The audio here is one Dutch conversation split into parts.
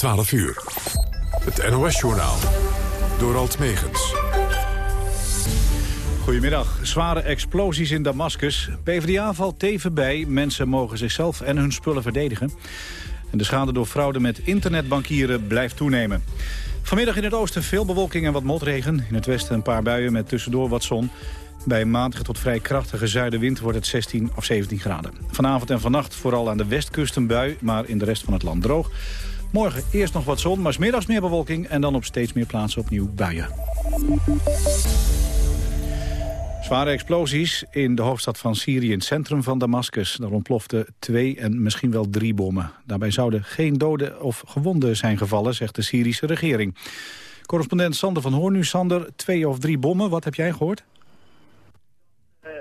12 uur. Het NOS-journaal. Door Alt Megens. Goedemiddag. Zware explosies in Damascus. PvdA valt teven bij. Mensen mogen zichzelf en hun spullen verdedigen. En de schade door fraude met internetbankieren blijft toenemen. Vanmiddag in het oosten veel bewolking en wat motregen. In het westen een paar buien met tussendoor wat zon. Bij een tot vrij krachtige zuidenwind wordt het 16 of 17 graden. Vanavond en vannacht vooral aan de westkust een bui, maar in de rest van het land droog. Morgen eerst nog wat zon, maar smiddags meer bewolking... en dan op steeds meer plaatsen opnieuw buien. Zware explosies in de hoofdstad van Syrië, in het centrum van Damascus. Daar ontploften twee en misschien wel drie bommen. Daarbij zouden geen doden of gewonden zijn gevallen, zegt de Syrische regering. Correspondent Sander van Hoorn nu. Sander, twee of drie bommen, wat heb jij gehoord?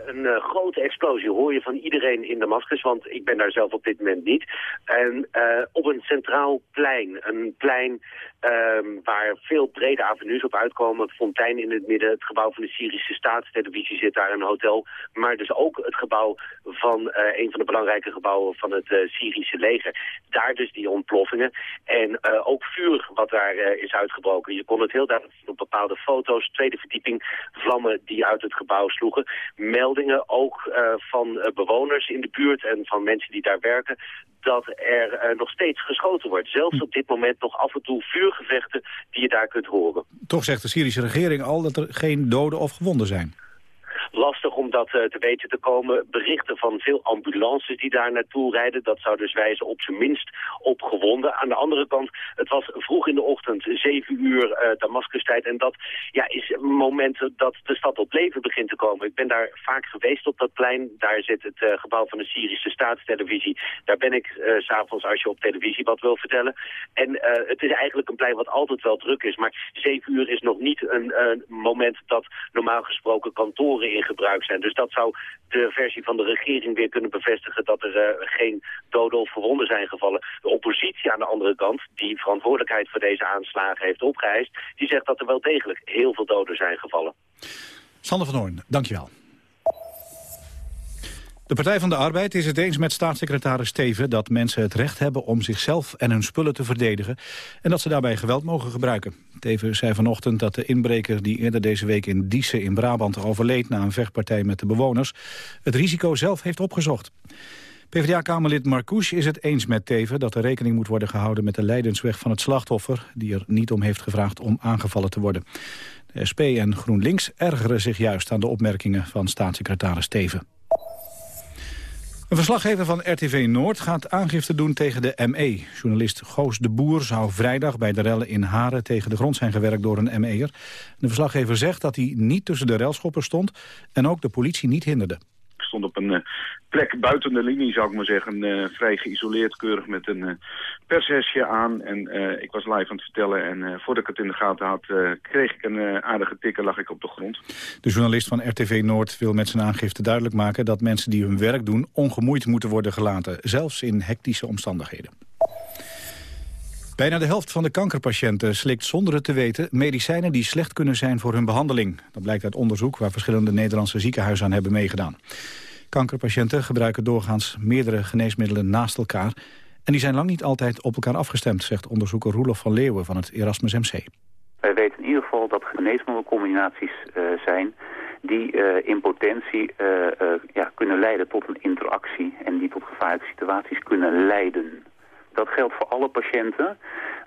Een uh, grote explosie hoor je van iedereen in Damascus, want ik ben daar zelf op dit moment niet. En uh, op een centraal plein, een plein Um, waar veel brede avenues op uitkomen. Fontein in het midden, het gebouw van de Syrische staatstelevisie zit daar, een hotel. Maar dus ook het gebouw van uh, een van de belangrijke gebouwen van het uh, Syrische leger. Daar dus die ontploffingen. En uh, ook vuur wat daar is uitgebroken. Je kon het heel duidelijk zien op bepaalde foto's. Tweede verdieping, vlammen die uit het gebouw sloegen. Meldingen ook van bewoners in de buurt en van mensen die daar werken dat er nog steeds geschoten wordt. Zelfs op dit moment nog af en toe vuurgevechten die je daar kunt horen. Toch zegt de Syrische regering al dat er geen doden of gewonden zijn lastig om dat uh, te weten te komen. Berichten van veel ambulances die daar naartoe rijden. Dat zou dus wijzen op zijn minst op gewonden. Aan de andere kant, het was vroeg in de ochtend, 7 uur uh, Damascus-tijd. En dat ja, is een moment dat de stad op leven begint te komen. Ik ben daar vaak geweest op dat plein. Daar zit het uh, gebouw van de Syrische staatstelevisie. Daar ben ik s s'avonds als je op televisie wat wil vertellen. En het is eigenlijk een plein wat altijd wel druk is. Maar 7 uur is nog niet een moment dat normaal gesproken kantoren gebruik zijn. Dus dat zou de versie van de regering weer kunnen bevestigen dat er uh, geen doden of verwonden zijn gevallen. De oppositie aan de andere kant, die verantwoordelijkheid voor deze aanslagen heeft opgeëist, die zegt dat er wel degelijk heel veel doden zijn gevallen. Sander van Hoorn, dankjewel. De Partij van de Arbeid is het eens met staatssecretaris Steven... dat mensen het recht hebben om zichzelf en hun spullen te verdedigen... en dat ze daarbij geweld mogen gebruiken. Teven zei vanochtend dat de inbreker die eerder deze week in Diesse in Brabant overleed... na een vechtpartij met de bewoners, het risico zelf heeft opgezocht. PvdA-kamerlid Marcouche is het eens met Teven dat er rekening moet worden gehouden met de leidensweg van het slachtoffer... die er niet om heeft gevraagd om aangevallen te worden. De SP en GroenLinks ergeren zich juist aan de opmerkingen van staatssecretaris Teven. Een verslaggever van RTV Noord gaat aangifte doen tegen de ME. Journalist Goos de Boer zou vrijdag bij de rellen in Haren tegen de grond zijn gewerkt door een ME'er. De verslaggever zegt dat hij niet tussen de relschoppers stond en ook de politie niet hinderde. Stond op een eh, plek buiten de linie, zou ik maar zeggen. Uh, vrij geïsoleerd, keurig met een uh, pershesje aan. En ik was live aan het vertellen. En voordat ik het in de gaten had, kreeg ik een aardige tik en lag ik op de grond. De journalist van RTV Noord wil met zijn aangifte duidelijk maken... dat mensen die hun werk doen ongemoeid moeten worden gelaten. Zelfs in hectische omstandigheden. Bijna de helft van de kankerpatiënten slikt zonder het te weten... medicijnen die slecht kunnen zijn voor hun behandeling. Dat blijkt uit onderzoek waar verschillende Nederlandse ziekenhuizen aan hebben meegedaan. Kankerpatiënten gebruiken doorgaans meerdere geneesmiddelen naast elkaar... en die zijn lang niet altijd op elkaar afgestemd... zegt onderzoeker Roelof van Leeuwen van het Erasmus MC. Wij weten in ieder geval dat geneesmiddelcombinaties uh, zijn die uh, in potentie uh, ja, kunnen leiden tot een interactie... en die tot gevaarlijke situaties kunnen leiden. Dat geldt voor alle patiënten,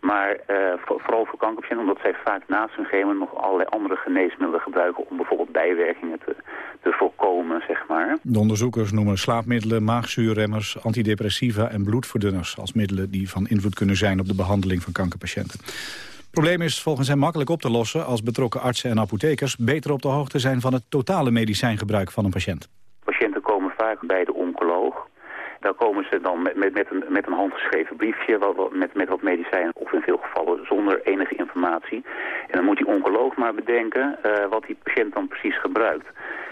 maar uh, vooral voor kankerpatiënten... omdat zij vaak naast hun chemo nog allerlei andere geneesmiddelen gebruiken... om bijvoorbeeld bijwerkingen te, te voorkomen, zeg maar. De onderzoekers noemen slaapmiddelen, maagzuurremmers, antidepressiva en bloedverdunners... als middelen die van invloed kunnen zijn op de behandeling van kankerpatiënten. Het probleem is volgens hen makkelijk op te lossen... als betrokken artsen en apothekers beter op de hoogte zijn... van het totale medicijngebruik van een patiënt. Patiënten komen vaak bij de oncoloog daar komen ze dan met, met, met, een, met een handgeschreven briefje met, met wat medicijnen of in veel gevallen zonder enige informatie. En dan moet die oncoloog maar bedenken uh, wat die patiënt dan precies gebruikt.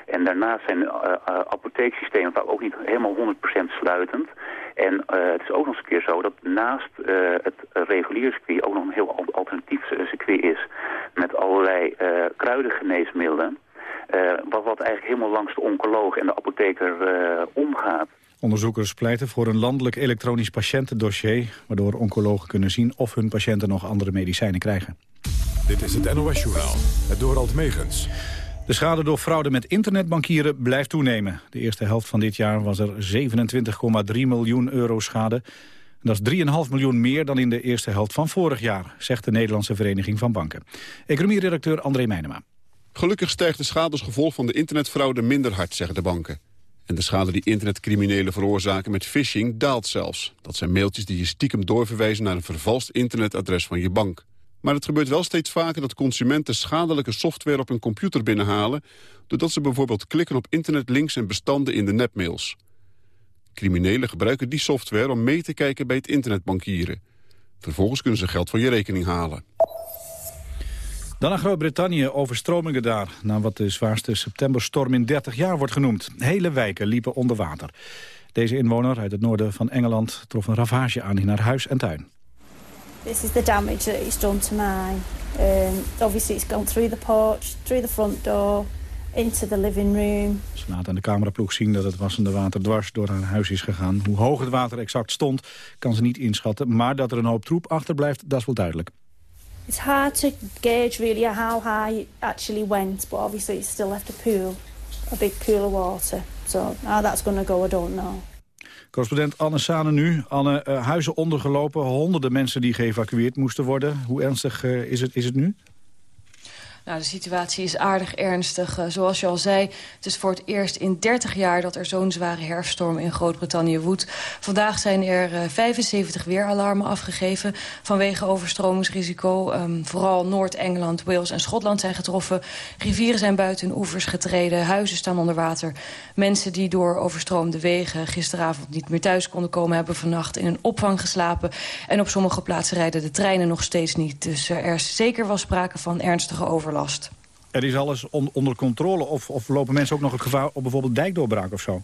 En daarnaast zijn uh, apotheeksystemen vaak ook niet helemaal 100% sluitend. En het is ook nog eens een keer zo dat naast het reguliere circuit ook nog een heel alternatief circuit is. Met allerlei kruidengeneesmiddelen. wat, wat eigenlijk helemaal langs de oncoloog en de apotheker omgaat. Onderzoekers pleiten voor een landelijk elektronisch patiëntendossier... waardoor oncologen kunnen zien of hun patiënten nog andere medicijnen krijgen. Dit is het NOS-journaal, het Dorald Megens. De schade door fraude met internetbankieren blijft toenemen. De eerste helft van dit jaar was er 27,3 miljoen euro schade. Dat is 3,5 miljoen meer dan in de eerste helft van vorig jaar... zegt de Nederlandse Vereniging van Banken. Economie-redacteur André Meijnema. Gelukkig stijgt de schade als gevolg van de internetfraude minder hard, zeggen de banken. En de schade die internetcriminelen veroorzaken met phishing daalt zelfs. Dat zijn mailtjes die je stiekem doorverwijzen naar een vervalst internetadres van je bank. Maar het gebeurt wel steeds vaker dat consumenten schadelijke software op hun computer binnenhalen... doordat ze bijvoorbeeld klikken op internetlinks en bestanden in de nepmails. Criminelen gebruiken die software om mee te kijken bij het internetbankieren. Vervolgens kunnen ze geld van je rekening halen. Dan naar Groot-Brittannië, overstromingen daar. Na wat de zwaarste septemberstorm in 30 jaar wordt genoemd. Hele wijken liepen onder water. Deze inwoner uit het noorden van Engeland trof een ravage aan in haar huis en tuin. This is the damage that it's done to mine. Um, obviously it's gone through the porch, through the front door, into the living room. Ze laat aan de cameraploeg zien dat het wassende water dwars door haar huis is gegaan. Hoe hoog het water exact stond, kan ze niet inschatten. Maar dat er een hoop troep achterblijft, dat is wel duidelijk. It's hard to gauge really how high it actually went, but obviously it's still left a pool, a big pool of water. So how that's going to go, I don't know. Correspondent Anne Sane nu. Anne, uh, huizen ondergelopen, honderden mensen die geëvacueerd moesten worden. Hoe ernstig uh, is, het, is het nu? Nou, de situatie is aardig ernstig. Uh, zoals je al zei, het is voor het eerst in 30 jaar... dat er zo'n zware herfststorm in Groot-Brittannië woedt. Vandaag zijn er uh, 75 weeralarmen afgegeven... vanwege overstromingsrisico. Um, vooral Noord-Engeland, Wales en Schotland zijn getroffen. Rivieren zijn buiten oevers getreden. Huizen staan onder water. Mensen die door overstroomde wegen gisteravond niet meer thuis konden komen... hebben vannacht in een opvang geslapen. En op sommige plaatsen rijden de treinen nog steeds niet. Dus er is zeker wel sprake van ernstige overlast. Er is alles on onder controle of, of lopen mensen ook nog het gevaar op bijvoorbeeld dijkdoorbraak of zo?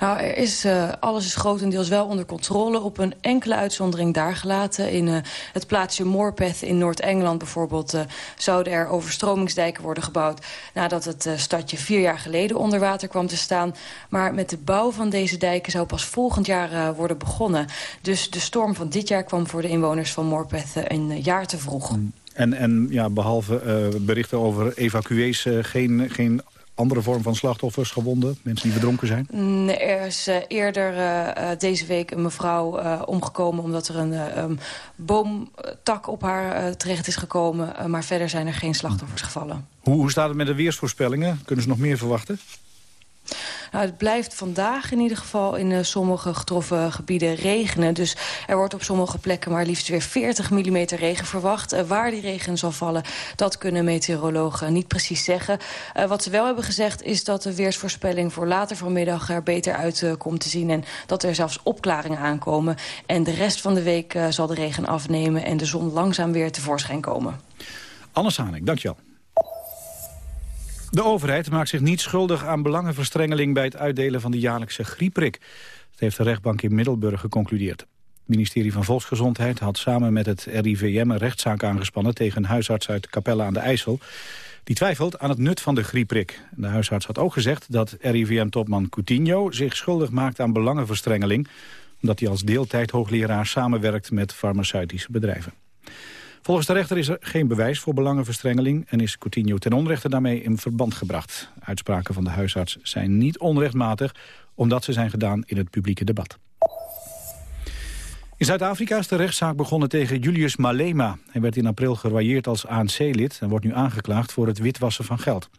Nou, er is, uh, alles is grotendeels wel onder controle. Op een enkele uitzondering daar gelaten. In uh, het plaatsje Morpeth in Noord-Engeland bijvoorbeeld... Uh, zouden er overstromingsdijken worden gebouwd... nadat het stadje vier jaar geleden onder water kwam te staan. Maar met de bouw van deze dijken zou pas volgend jaar worden begonnen. Dus de storm van dit jaar kwam voor de inwoners van Morpeth een jaar te vroeg. Mm. En, en ja, behalve uh, berichten over evacuees, uh, geen, geen andere vorm van slachtoffers, gewonden? Mensen die verdronken zijn? Nee, er is uh, eerder deze week een mevrouw omgekomen... omdat er een um, boomtak op haar terecht is gekomen. maar verder zijn er geen slachtoffers gevallen. Hoe, hoe staat het met de weersvoorspellingen? Kunnen ze nog meer verwachten? Nou, het blijft vandaag in ieder geval in uh, sommige getroffen gebieden regenen. Dus er wordt op sommige plekken maar liefst weer 40 mm regen verwacht. Uh, waar die regen zal vallen, dat kunnen meteorologen niet precies zeggen. Uh, wat ze wel hebben gezegd is dat de weersvoorspelling voor later vanmiddag er beter uit komt te zien. En dat er zelfs opklaringen aankomen. En de rest van de week zal de regen afnemen en de zon langzaam weer tevoorschijn komen. Anne Sanik, dankjewel. De overheid maakt zich niet schuldig aan belangenverstrengeling... bij het uitdelen van de jaarlijkse griepprik. Dat heeft de rechtbank in Middelburg geconcludeerd. Het ministerie van Volksgezondheid had samen met het RIVM... een rechtszaak aangespannen tegen een huisarts uit Capelle aan de IJssel. Die twijfelt aan het nut van de griepprik. De huisarts had ook gezegd dat RIVM-topman Coutinho... zich schuldig maakt aan belangenverstrengeling... omdat hij als deeltijd hoogleraar samenwerkt met farmaceutische bedrijven. Volgens de rechter is er geen bewijs voor belangenverstrengeling... en is Coutinho ten onrechte daarmee in verband gebracht. Uitspraken van de huisarts zijn niet onrechtmatig... omdat ze zijn gedaan in het publieke debat. In Zuid-Afrika is de rechtszaak begonnen tegen Julius Malema. Hij werd in april geroyeerd als ANC-lid... en wordt nu aangeklaagd voor het witwassen van geld.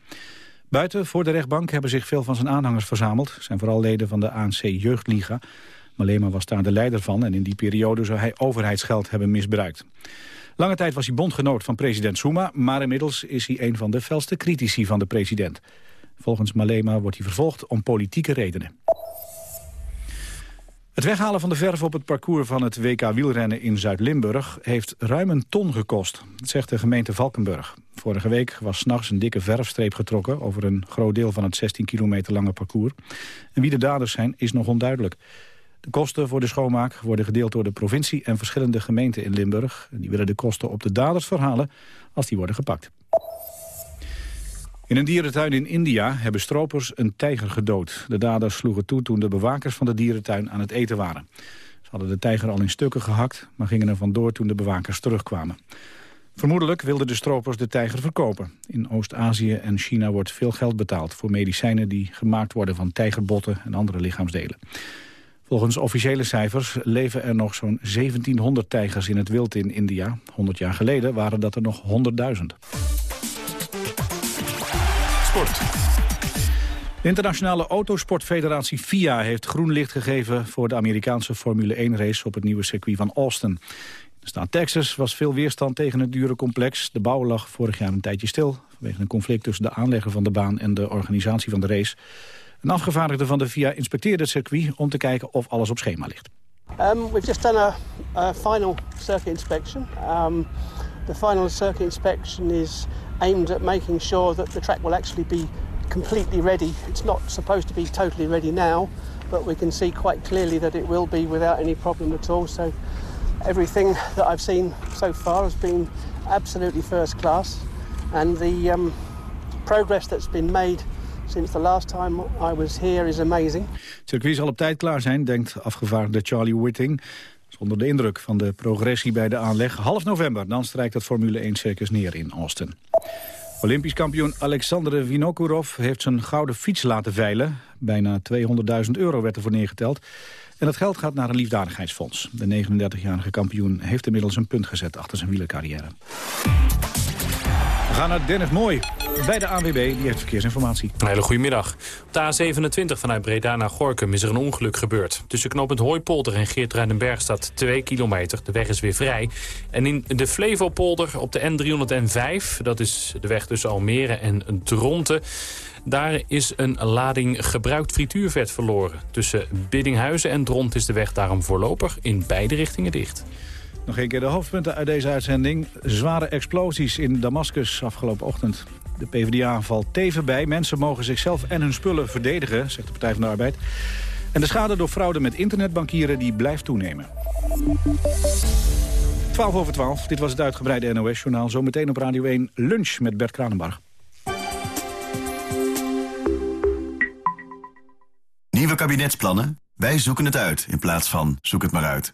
Buiten voor de rechtbank hebben zich veel van zijn aanhangers verzameld. zijn vooral leden van de ANC-jeugdliga. Malema was daar de leider van en in die periode zou hij overheidsgeld hebben misbruikt. Lange tijd was hij bondgenoot van president Zuma... maar inmiddels is hij een van de felste critici van de president. Volgens Malema wordt hij vervolgd om politieke redenen. Het weghalen van de verf op het parcours van het WK wielrennen in Zuid-Limburg heeft ruim een ton gekost, zegt de gemeente Valkenburg. Vorige week was s'nachts een dikke verfstreep getrokken over een groot deel van het 16 kilometer lange parcours. En wie de daders zijn is nog onduidelijk. De kosten voor de schoonmaak worden gedeeld door de provincie en verschillende gemeenten in Limburg. Die willen de kosten op de daders verhalen als die worden gepakt. In een dierentuin in India hebben stropers een tijger gedood. De daders sloegen toe toen de bewakers van de dierentuin aan het eten waren. Ze hadden de tijger al in stukken gehakt, maar gingen er vandoor toen de bewakers terugkwamen. Vermoedelijk wilden de stropers de tijger verkopen. In Oost-Azië en China wordt veel geld betaald voor medicijnen die gemaakt worden van tijgerbotten en andere lichaamsdelen. Volgens officiële cijfers leven er nog zo'n 1700 tijgers in het wild in India. 100 jaar geleden waren dat er nog 100.000. Sport. De internationale autosportfederatie FIA heeft groen licht gegeven voor de Amerikaanse Formule 1-race op het nieuwe circuit van Austin. In de staat Texas was veel weerstand tegen het dure complex. De bouw lag vorig jaar een tijdje stil vanwege een conflict tussen de aanlegger van de baan en de organisatie van de race. Een afgevaardigde van de FIA inspecteerde het circuit om te kijken of alles op schema ligt. Um, we've just done a, a final circuit inspection. Um, the final circuit inspection is aimed at making sure that the track will actually be completely ready. It's not supposed to be totally ready now, but we can see quite clearly that it will be without any problem at all. So everything that I've seen so far has been absolutely first class, and the um, progress that's been made since the last time I was here is amazing. Het circuit zal op tijd klaar zijn, denkt afgevaardigde Charlie Whitting. Onder de indruk van de progressie bij de aanleg. Half november, dan strijkt het Formule 1-circus neer in Austin. Olympisch kampioen Alexander Vinokourov heeft zijn gouden fiets laten veilen. Bijna 200.000 euro werd ervoor neergeteld. En dat geld gaat naar een liefdadigheidsfonds. De 39-jarige kampioen heeft inmiddels een punt gezet achter zijn wielercarrière. We gaan naar Dennis Mooi bij de ANWB, die heeft verkeersinformatie. Een hele goede middag. Op de A27 vanuit Breda naar Gorkum is er een ongeluk gebeurd. Tussen knooppunt Hooipolder en Geertruidenberg staat 2 kilometer. De weg is weer vrij. En in de Flevopolder op de N305, dat is de weg tussen Almere en Dronten... Daar is een lading gebruikt frituurvet verloren. Tussen Biddinghuizen en Dront is de weg daarom voorlopig in beide richtingen dicht. Nog een keer de hoofdpunten uit deze uitzending. Zware explosies in Damascus afgelopen ochtend. De PvdA valt teven bij. Mensen mogen zichzelf en hun spullen verdedigen, zegt de Partij van de Arbeid. En de schade door fraude met internetbankieren die blijft toenemen. 12 over 12, dit was het uitgebreide NOS-journaal. Zometeen op Radio 1 lunch met Bert Kranenbarg. Nieuwe kabinetsplannen? Wij zoeken het uit in plaats van zoek het maar uit.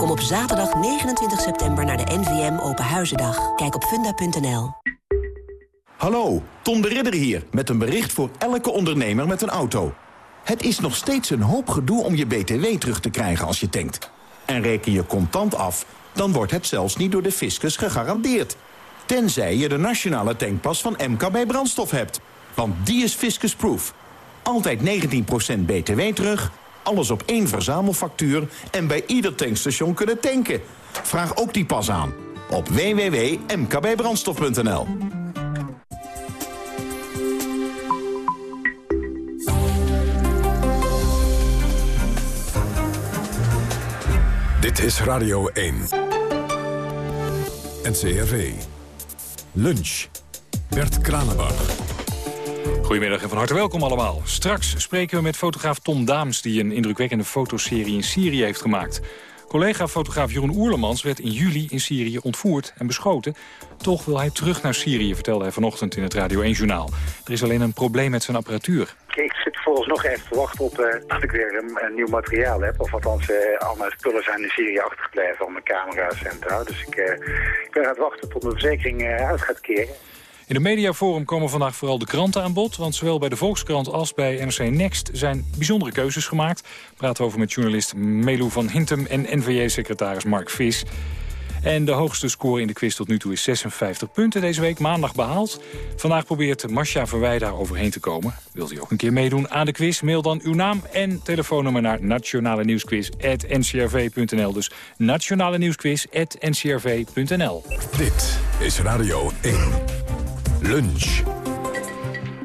Kom op zaterdag 29 september naar de NVM Open Huizendag. Kijk op funda.nl. Hallo, Tom de Ridder hier, met een bericht voor elke ondernemer met een auto. Het is nog steeds een hoop gedoe om je BTW terug te krijgen als je tankt. En reken je contant af, dan wordt het zelfs niet door de fiscus gegarandeerd. Tenzij je de nationale tankpas van MKB Brandstof hebt. Want die is fiscusproof. Altijd 19% BTW terug, alles op één verzamelfactuur... en bij ieder tankstation kunnen tanken. Vraag ook die pas aan op www.mkbbrandstof.nl. Dit is Radio 1. NCRV. Lunch. Bert Kranenbach. Goedemiddag en van harte welkom allemaal. Straks spreken we met fotograaf Tom Daams... die een indrukwekkende fotoserie in Syrië heeft gemaakt. Collega-fotograaf Jeroen Oerlemans werd in juli in Syrië ontvoerd en beschoten. Toch wil hij terug naar Syrië, vertelde hij vanochtend in het Radio 1-journaal. Er is alleen een probleem met zijn apparatuur. Ik zit volgens nog even te wachten op uh, dat ik weer een, nieuw materiaal heb. Of althans, uh, al mijn spullen zijn in Syrië achtergebleven, al mijn camera's en zo. Dus ik, uh, ik ben aan het wachten tot de verzekering uit gaat keren. In de mediaforum komen vandaag vooral de kranten aan bod... want zowel bij de Volkskrant als bij NRC Next zijn bijzondere keuzes gemaakt. We praten over met journalist Melu van Hintem en NVJ-secretaris Mark Vis. En de hoogste score in de quiz tot nu toe is 56 punten deze week, maandag behaald. Vandaag probeert Masha Verwij daar overheen te komen. Wilt u ook een keer meedoen aan de quiz? Mail dan uw naam en telefoonnummer naar nationale nieuwsquiz.ncrv.nl. Dus nationale nieuwsquiz.ncrv.nl. Dit is Radio 1. Lunch.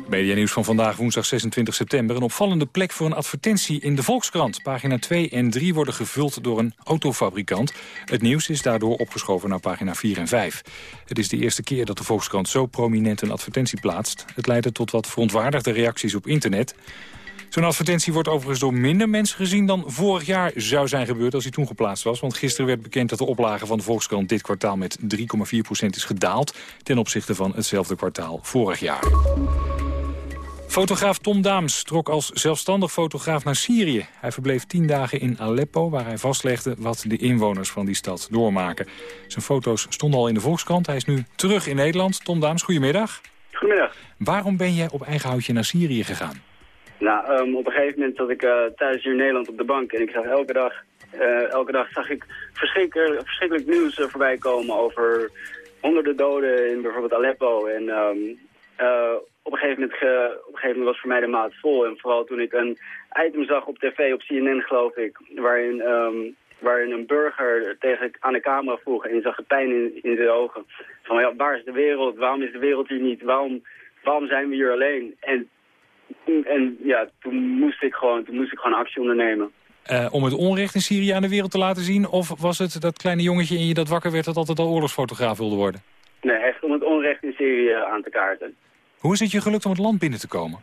Media nieuws van vandaag, woensdag 26 september. Een opvallende plek voor een advertentie in de Volkskrant. Pagina 2 en 3 worden gevuld door een autofabrikant. Het nieuws is daardoor opgeschoven naar pagina 4 en 5. Het is de eerste keer dat de Volkskrant zo prominent een advertentie plaatst. Het leidde tot wat verontwaardigde reacties op internet. Zo'n advertentie wordt overigens door minder mensen gezien dan vorig jaar zou zijn gebeurd als hij toen geplaatst was. Want gisteren werd bekend dat de oplage van de Volkskrant dit kwartaal met 3,4% is gedaald ten opzichte van hetzelfde kwartaal vorig jaar. Fotograaf Tom Daams trok als zelfstandig fotograaf naar Syrië. Hij verbleef tien dagen in Aleppo, waar hij vastlegde wat de inwoners van die stad doormaken. Zijn foto's stonden al in de Volkskrant. Hij is nu terug in Nederland. Tom Daams, goedemiddag. Goedemiddag. Waarom ben jij op eigen houtje naar Syrië gegaan? Nou, um, op een gegeven moment zat ik uh, thuis in Nederland op de bank en ik zag elke dag, uh, elke dag zag ik verschrikkelijk, nieuws voorbij komen over honderden doden in bijvoorbeeld Aleppo. En um, op een, gegeven moment op een gegeven moment was voor mij de maat vol. En vooral toen ik een item zag op tv, op CNN geloof ik, waarin, um, waarin een burger tegen aan de camera vroeg en je zag de pijn in, in zijn ogen. Van ja, waar is de wereld? Waarom is de wereld hier niet? Waarom, waarom zijn we hier alleen? En, en ja, toen moest ik gewoon, toen moest ik gewoon actie ondernemen. Uh, om het onrecht in Syrië aan de wereld te laten zien? Of was het dat kleine jongetje in je dat wakker werd dat altijd al oorlogsfotograaf wilde worden? Nee, echt om het onrecht in Syrië aan te kaarten. Hoe is het je gelukt om het land binnen te komen?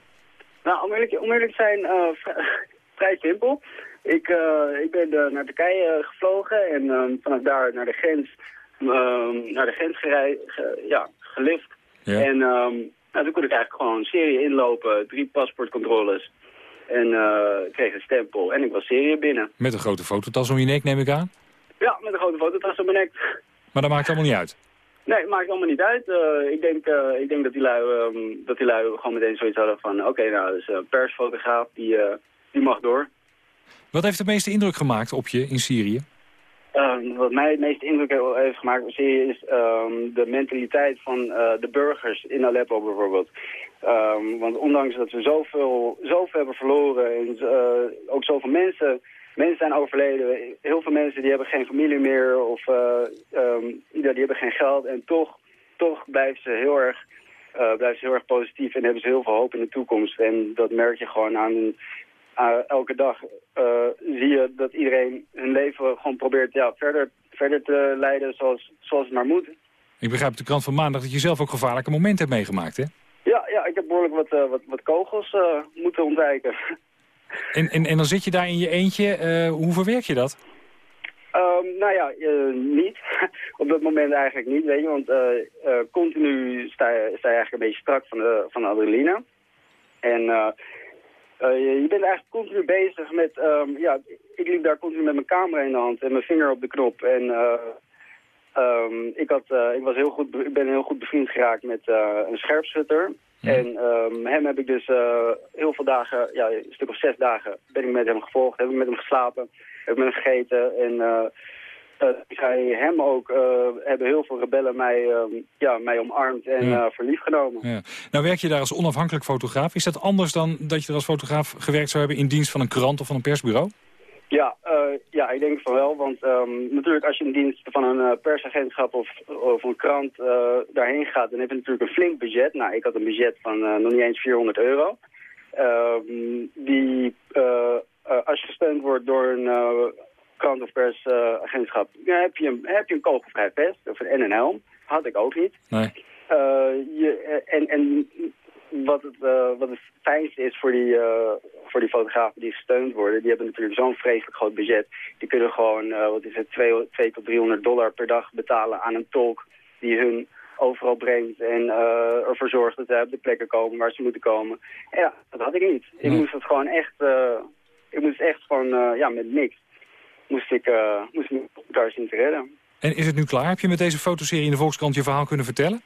Nou, om eerlijk, om eerlijk te zijn, uh, vrij simpel. Ik, uh, ik ben naar Turkije gevlogen en vanaf daar naar de grens, um, naar de grens gerij, ge, ja, gelift. Ja. En um, nou, toen kon ik eigenlijk gewoon Syrië inlopen, drie paspoortcontroles. En ik kreeg een stempel en ik was Syrië binnen. Met een grote fototas om je nek, neem ik aan? Ja, met een grote fototas om mijn nek. Maar dat maakt allemaal niet uit? Nee, maakt allemaal niet uit. Uh, ik, denk, uh, ik denk dat die lui, um, dat die lui gewoon meteen zoiets hadden van... oké, okay, nou, dus een persfotograaf, die, uh, die mag door. Wat heeft de meeste indruk gemaakt op je in Syrië? Uh, wat mij het meeste indruk heeft gemaakt is um, de mentaliteit van de burgers in Aleppo bijvoorbeeld. Um, want ondanks dat we zoveel, zoveel hebben verloren en ook zoveel mensen mensen zijn overleden. Heel veel mensen die hebben geen familie meer of uh, die hebben geen geld. En toch, toch blijven ze heel erg, uh, blijven ze heel erg positief en hebben ze heel veel hoop in de toekomst. En dat merk je gewoon aan uh, elke dag. zie je dat iedereen hun leven gewoon probeert ja, verder, verder te leiden zoals, zoals het maar moet. Ik begrijp op de krant van maandag dat je zelf ook gevaarlijke momenten hebt meegemaakt, hè? Ja, ja ik heb behoorlijk wat, wat, wat kogels moeten ontwijken. En, en, en dan zit je daar in je eentje. Uh, hoe verwerk je dat? Um, nou ja, uh, niet. Op dat moment eigenlijk niet, weet je. Want uh, continu sta je, sta je eigenlijk een beetje strak van de, van de adrenaline. En je, je, bent eigenlijk continu bezig met... Um, ja, ik liep daar continu met mijn camera in de hand en mijn vinger op de knop. En um, ik, had, ik, was heel goed, ik ben heel goed bevriend geraakt met een scherpschutter. En um, hem heb ik dus uh, heel veel dagen, ja, een stuk of zes dagen, ben ik met hem gevolgd. Heb ik met hem geslapen, heb ik met hem gegeten. En uh, ik zei hem ook, hebben heel veel rebellen mij, um, ja, mij omarmd en ja. verliefd genomen. Ja. Nou werk je daar als onafhankelijk fotograaf. Is dat anders dan dat je er als fotograaf gewerkt zou hebben in dienst van een krant of van een persbureau? Ja, uh, ja, ik denk van wel. Want um, natuurlijk als je in dienst van een uh, persagentschap of, of een krant uh, daarheen gaat... dan heb je natuurlijk een flink budget. Nou, ik had een budget van nog niet eens 400 euro. Um, die, als je gesteund wordt door een krant of persagentschap... Ja, heb, je een, heb je een kogelvrij vest of een, en een helm. Had ik ook niet. Nee. je, en, en wat het, uh, wat het fijnste is voor die, uh, voor die fotografen die gesteund worden, die hebben natuurlijk zo'n vreselijk groot budget. Die kunnen gewoon, uh, wat is het, 2, 2 tot 300 dollar per dag betalen aan een tolk die hun overal brengt en ervoor zorgt dat ze op de plekken komen waar ze moeten komen. En ja, dat had ik niet. Ik moest het gewoon echt, ik moest echt gewoon, ja, met niks, moest ik, moest ik daar zien te redden. En is het nu klaar? Heb je met deze fotoserie in de Volkskrant je verhaal kunnen vertellen?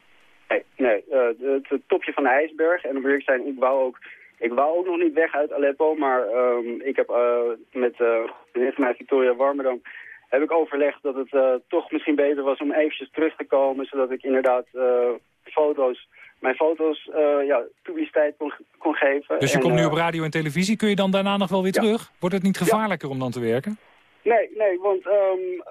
Nee, nee. Uh, het, het, topje van de ijsberg. En dan wil ik zijn, ik wou ook, ik wou ook nog niet weg uit Aleppo. Maar um, ik heb uh, met uh, mij, Victoria Warmerdam, heb ik overlegd dat het uh, toch misschien beter was om eventjes terug te komen. Zodat ik inderdaad uh, foto's, mijn foto's uh, ja, publiciteit kon, kon geven. Dus je en, komt nu op radio en televisie. Kun je dan daarna nog wel weer terug? Wordt het niet gevaarlijker ja. om dan te werken? Nee, nee, want um,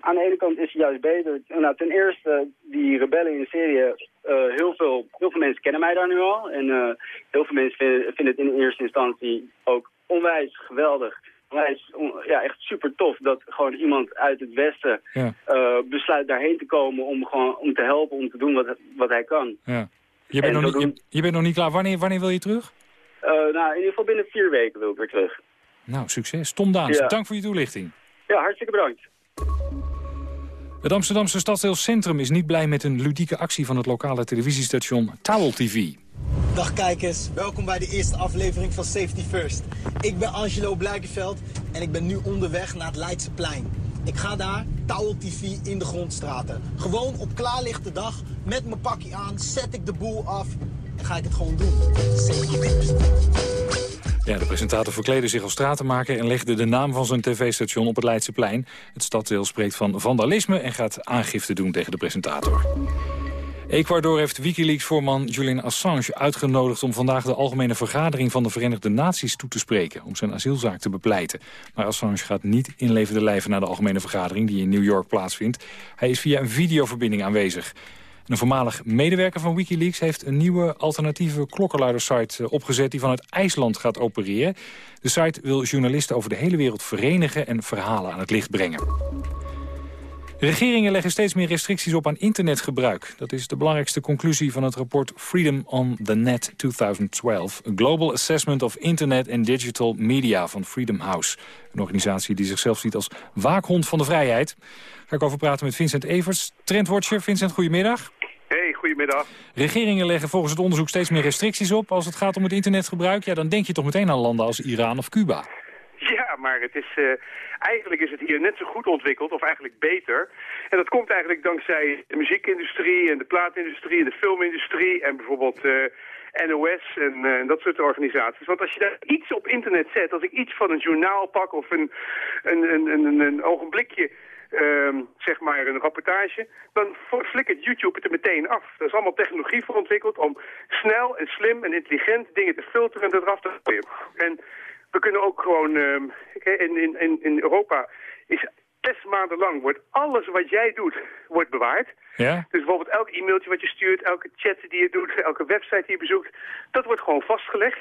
aan de ene kant is het juist beter. Nou, ten eerste, die rebellen in Syrië, uh, heel, veel, heel veel mensen kennen mij daar nu al. En uh, heel veel mensen vinden, vinden het in eerste instantie ook onwijs geweldig. Ja, echt super tof dat gewoon iemand uit het Westen ja. uh, besluit daarheen te komen om, gewoon, om te helpen, om te doen wat, wat hij kan. Ja. Je, bent nog niet, doen... je, je, bent nog niet klaar. Wanneer, wanneer wil je terug? nou, in ieder geval binnen vier weken wil ik weer terug. Nou, succes. Tom Daans, ja. dank voor je toelichting. Ja, hartstikke bedankt. Het Amsterdamse stadsdeel Centrum is niet blij met een ludieke actie van het lokale televisiestation Towel TV. Dag kijkers, welkom bij de eerste aflevering van Safety First. Ik ben Angelo Blijkenveld en ik ben nu onderweg naar het Leidseplein. Ik ga daar Towel TV in de grondstraten. Gewoon op klaarlichte dag, met mijn pakje aan, zet ik de boel af ga ik het gewoon doen. Ja, de presentator verkleedde zich als stratenmaker en legde de naam van zijn tv-station op het Leidseplein. Het stadsdeel spreekt van vandalisme en gaat aangifte doen tegen de presentator. Ecuador heeft Wikileaks-voorman Julian Assange uitgenodigd om vandaag de algemene vergadering van de Verenigde Naties toe te spreken, om zijn asielzaak te bepleiten. Maar Assange gaat niet in levende lijven naar de algemene vergadering die in New York plaatsvindt. Hij is via een videoverbinding aanwezig. Een voormalig medewerker van Wikileaks heeft een nieuwe alternatieve klokkenluidersite opgezet die vanuit IJsland gaat opereren. De site wil journalisten over de hele wereld verenigen en verhalen aan het licht brengen. Regeringen leggen steeds meer restricties op aan internetgebruik. Dat is de belangrijkste conclusie van het rapport Freedom on the Net 2012. A Global Assessment of Internet and Digital Media van Freedom House. Een organisatie die zichzelf ziet als waakhond van de vrijheid. Daar ga ik over praten met Vincent Evers, trendwatcher. Vincent, goedemiddag. Goedemiddag. Regeringen leggen volgens het onderzoek steeds meer restricties op als het gaat om het internetgebruik. Ja, dan denk je toch meteen aan landen als Iran of Cuba. Ja, maar het is, uh, eigenlijk is het hier net zo goed ontwikkeld, of eigenlijk beter. En dat komt eigenlijk dankzij de muziekindustrie en de plaatindustrie en de filmindustrie en bijvoorbeeld uh, NOS en uh, dat soort organisaties. Want als je daar iets op internet zet, als ik iets van een journaal pak of een, een, een, een, een ogenblikje Um, zeg maar een rapportage, dan flikkert YouTube het er meteen af. Er is allemaal technologie voor ontwikkeld om snel en slim en intelligent dingen te filteren en eraf te gooien. En we kunnen ook gewoon, um, in, in, in Europa is zes maanden lang wordt alles wat jij doet, wordt bewaard. Ja? Dus bijvoorbeeld elk e-mailtje wat je stuurt, elke chat die je doet, elke website die je bezoekt, dat wordt gewoon vastgelegd.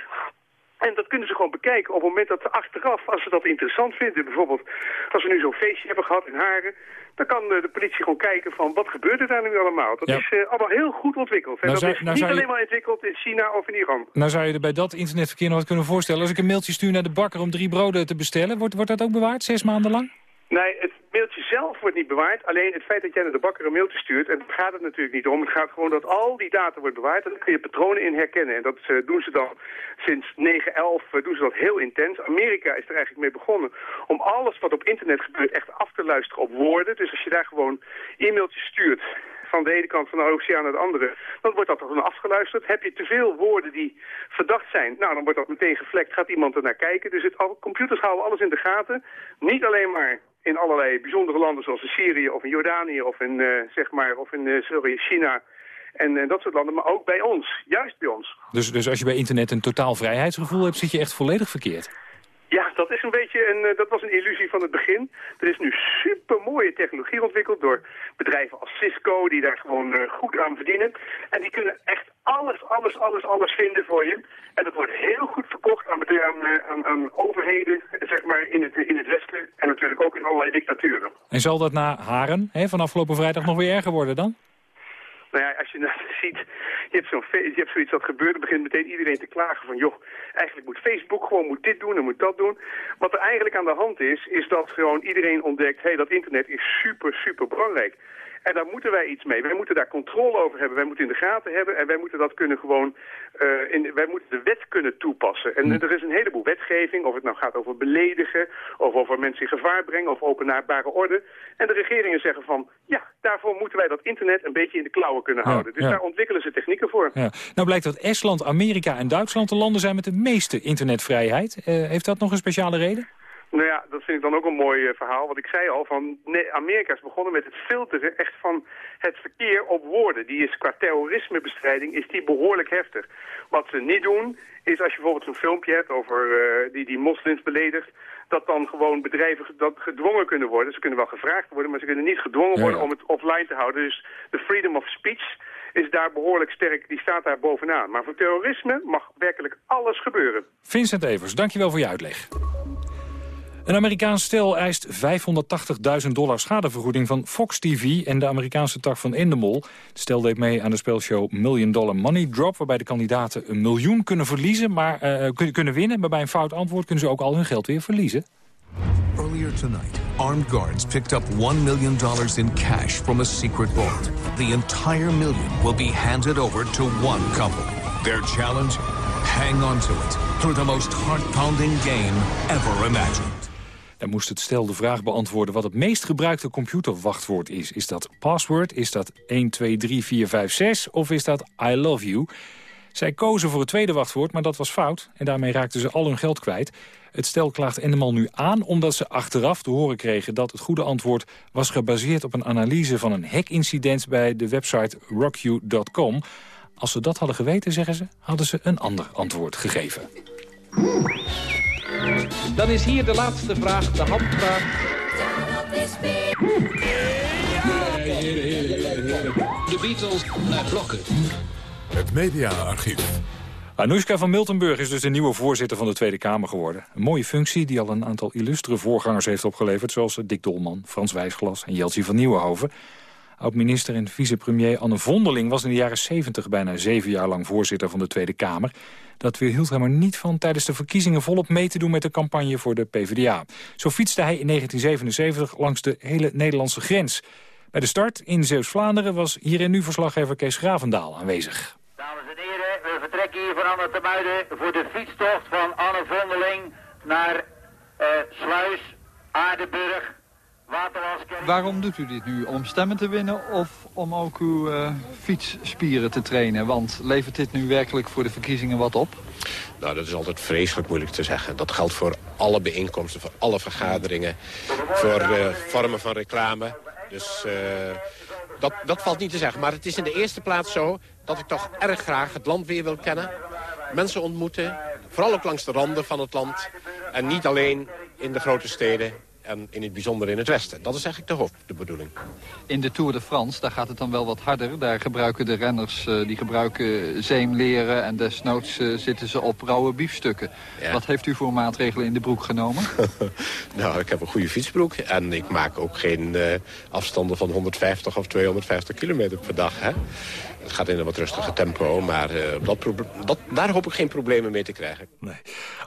En dat kunnen ze gewoon bekijken op het moment dat ze achteraf, als ze dat interessant vinden, bijvoorbeeld als we nu zo'n feestje hebben gehad in Haren, dan kan de, de, politie gewoon kijken van wat gebeurt er daar nu allemaal. Dat ja. is uh, allemaal heel goed ontwikkeld. En nou, dat is nou niet alleen je... maar ontwikkeld in China of in Iran. Nou zou je er bij dat internetverkeer nog wat kunnen voorstellen. Als ik een mailtje stuur naar de bakker om drie broden te bestellen, wordt, wordt dat ook bewaard, zes maanden lang? Nee, het mailtje zelf wordt niet bewaard. Alleen het feit dat jij naar de bakker een mailtje stuurt, en daar gaat het natuurlijk niet om. Het gaat gewoon dat al die data wordt bewaard en kun je patronen in herkennen. En dat uh, doen ze dan sinds 9-11, uh, doen ze dat heel intens. Amerika is er eigenlijk mee begonnen om alles wat op internet gebeurt echt af te luisteren op woorden. Dus als je daar gewoon e-mailtjes stuurt van de ene kant van de oceaan naar de andere, dan wordt dat gewoon afgeluisterd. Heb je te veel woorden die verdacht zijn, nou dan wordt dat meteen gevlekt, gaat iemand er naar kijken. Dus het, computers houden alles in de gaten. Niet alleen maar in allerlei bijzondere landen zoals in Syrië of in Jordanië of in, uh, zeg maar, of in uh, sorry, China en uh, dat soort landen, maar ook bij ons, juist bij ons. Dus, dus als je bij internet een totaal vrijheidsgevoel hebt, zit je echt volledig verkeerd? Ja, dat is een beetje een, uh, dat was een illusie van het begin. Er is nu super mooie technologie ontwikkeld door bedrijven als Cisco, die daar gewoon uh, goed aan verdienen. En die kunnen echt alles, alles, alles, alles vinden voor je. En dat wordt heel goed verkocht aan, aan, aan, aan overheden, zeg maar, in het, in het Westen. En natuurlijk ook in allerlei dictaturen. En zal dat na Haren, hè, van afgelopen vrijdag, nog weer erger worden dan? Nou ja, als je nou ziet, je hebt, zo'n je hebt zoiets dat gebeurt, dan begint meteen iedereen te klagen van, joh, eigenlijk moet Facebook gewoon moet dit doen en moet dat doen. Wat er eigenlijk aan de hand is, is dat gewoon iedereen ontdekt, hé, hey, dat internet is super, super belangrijk. En daar moeten wij iets mee. Wij moeten daar controle over hebben. Wij moeten in de gaten hebben en wij moeten dat kunnen gewoon... Uh, in, wij moeten de wet kunnen toepassen. En er is een heleboel wetgeving, of het nou gaat over beledigen... of over mensen in gevaar brengen, of openbare orde. En de regeringen zeggen van, ja, daarvoor moeten wij dat internet een beetje in de klauwen kunnen houden. Dus daar ontwikkelen ze technieken voor. Ja. Nou blijkt dat Estland, Amerika en Duitsland de landen zijn met de meeste internetvrijheid. Uh, heeft dat nog een speciale reden? Nou ja, dat vind ik dan ook een mooi uh, verhaal. Want ik zei al, van nee, Amerika is begonnen met het filteren echt van het verkeer op woorden. Die is qua terrorismebestrijding is die behoorlijk heftig. Wat ze niet doen, is als je bijvoorbeeld zo'n filmpje hebt over uh, die, die moslims beledigt dat dan gewoon bedrijven dat gedwongen kunnen worden. Ze kunnen wel gevraagd worden, maar ze kunnen niet gedwongen worden om het offline te houden. Dus de freedom of speech is daar behoorlijk sterk, die staat daar bovenaan. Maar voor terrorisme mag werkelijk alles gebeuren. Vincent Evers, dankjewel voor je uitleg. Een Amerikaans stel eist 580.000 dollar schadevergoeding van Fox TV en de Amerikaanse tak van Endemol. Het stel deed mee aan de spelshow Million Dollar Money Drop, waarbij de kandidaten een miljoen kunnen verliezen, maar uh, kunnen winnen. Maar bij een fout antwoord kunnen ze ook al hun geld weer verliezen. Earlier tonight, armed guards picked up $1 million in cash from a secret vault. The entire million will be handed over to one couple. Their challenge? Hang on to it through the most heart-pounding game ever imagined. Dan moest het stel de vraag beantwoorden wat het meest gebruikte computerwachtwoord is. Is dat password, is dat 123456 of is dat I love you? Zij kozen voor het tweede wachtwoord, maar dat was fout. En daarmee raakten ze al hun geld kwijt. Het stel klaagt Endemal nu aan omdat ze achteraf te horen kregen... dat het goede antwoord was gebaseerd op een analyse van een hackincident... bij de website rockyou.com. Als ze dat hadden geweten, zeggen ze, hadden ze een ander antwoord gegeven. Dan is hier de laatste vraag, de handvraag. De Beatles naar blokken. Het mediaarchief. Anoushka van Miltenburg is dus de nieuwe voorzitter van de Tweede Kamer geworden. Een mooie functie die al een aantal illustere voorgangers heeft opgeleverd... zoals Dick Dolman, Frans Wijsglas en Jeltje van Nieuwenhoven. Oud-minister en vicepremier Anne Vondeling was in de jaren 70 bijna zeven jaar lang voorzitter van de Tweede Kamer. Dat weerhield hem er niet van tijdens de verkiezingen volop mee te doen met de campagne voor de PvdA. Zo fietste hij in 1977 langs de hele Nederlandse grens. Bij de start in Zeeuws-Vlaanderen was hier en nu verslaggever Kees Gravendaal aanwezig. Dames en heren, we vertrekken hier van Anne voor de fietstocht van Anne Vondeling naar uh, Sluis, Aardenburg, Waarom doet u dit nu? Om stemmen te winnen of om ook uw uh, fietsspieren te trainen? Want levert dit nu werkelijk voor de verkiezingen wat op? Nou, dat is altijd vreselijk moeilijk te zeggen. Dat geldt voor alle bijeenkomsten, voor alle vergaderingen... voor uh, vormen van reclame. Dus uh, dat, dat valt niet te zeggen. Maar het is in de eerste plaats zo dat ik toch erg graag het land weer wil kennen. Mensen ontmoeten, vooral ook langs de randen van het land. En niet alleen in de grote steden en in het bijzonder in het Westen. Dat is eigenlijk de hoofd, de bedoeling. In de Tour de France, daar gaat het dan wel wat harder. Daar gebruiken de renners, uh, die gebruiken zeemleren... en desnoods uh, zitten ze op rauwe biefstukken. Wat heeft u voor maatregelen in de broek genomen? nou, ik heb een goede fietsbroek. En ik maak ook geen uh, afstanden van 150 of 250 kilometer per dag. Hè? Het gaat in een wat rustiger tempo, maar dat dat, daar hoop ik geen problemen mee te krijgen. Nee.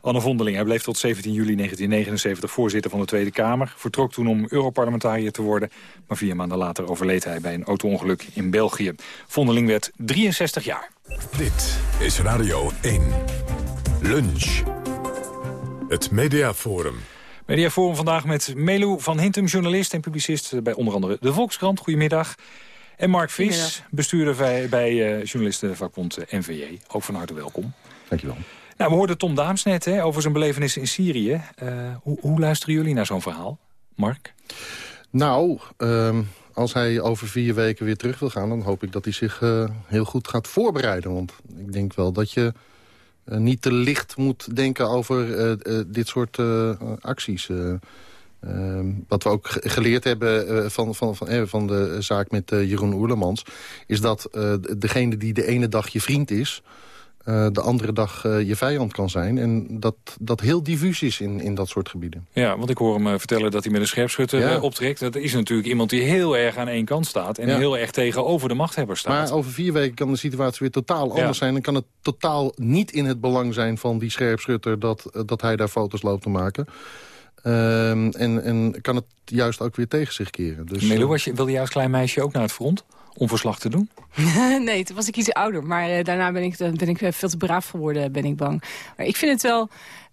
Anne Vondeling, hij bleef tot 17 juli 1979 voorzitter van de Tweede Kamer. Vertrok toen om Europarlementariër te worden. Maar vier maanden later overleed hij bij een auto-ongeluk in België. Vondeling werd 63 jaar. Dit is Radio 1. Lunch. Het Mediaforum. Mediaforum vandaag met Melu van Hintem, journalist en publicist bij onder andere De Volkskrant. Goedemiddag. En Mark Vis, bestuurder bij, bij uh, journalistenvakbond NVJ. Ook van harte welkom. Dankjewel. Nou, we hoorden Tom Daams net hè, over zijn belevenissen in Syrië. Uh, hoe, hoe, luisteren jullie naar zo'n verhaal, Mark? Nou, uh, als hij over vier weken weer terug wil gaan... dan hoop ik dat hij zich uh, heel goed gaat voorbereiden. Want ik denk wel dat je uh, niet te licht moet denken over dit soort acties... Uh, wat we ook geleerd hebben uh, van, van, van, van de zaak met uh, Jeroen Oerlemans... is dat degene die de ene dag je vriend is... De andere dag je vijand kan zijn. En dat dat heel diffuus is in, in dat soort gebieden. Ja, want ik hoor hem vertellen dat hij met een scherpschutter ja. optrekt. Dat is natuurlijk iemand die heel erg aan één kant staat. En ja. heel erg tegenover de machthebber staat. Maar over vier weken kan de situatie weer totaal anders ja. zijn. En kan het totaal niet in het belang zijn van die scherpschutter... dat, dat hij daar foto's loopt te maken. Ehm, en, en kan het juist ook weer tegen zich keren. Dus, Melo, was je, wilde jij als klein meisje ook naar het front? Om verslag te doen? nee, toen was ik iets ouder. Maar daarna ben ik, ben ik veel te braaf geworden, ben ik bang. Maar ik vind het wel...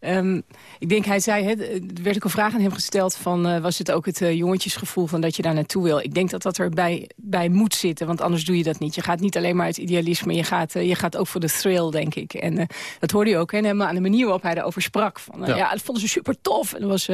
Um, ik denk, hij zei, hè, er werd ook een vraag aan hem gesteld... van uh, was het ook het uh, jongetjesgevoel van dat je daar naartoe wil? Ik denk dat dat erbij bij moet zitten, want anders doe je dat niet. Je gaat niet alleen maar uit idealisme, je gaat, uh, je gaat ook voor de thrill, denk ik. En dat hoorde je ook hè, helemaal aan de manier waarop hij erover sprak. Van, ja. ja. dat vonden ze super tof. En dat was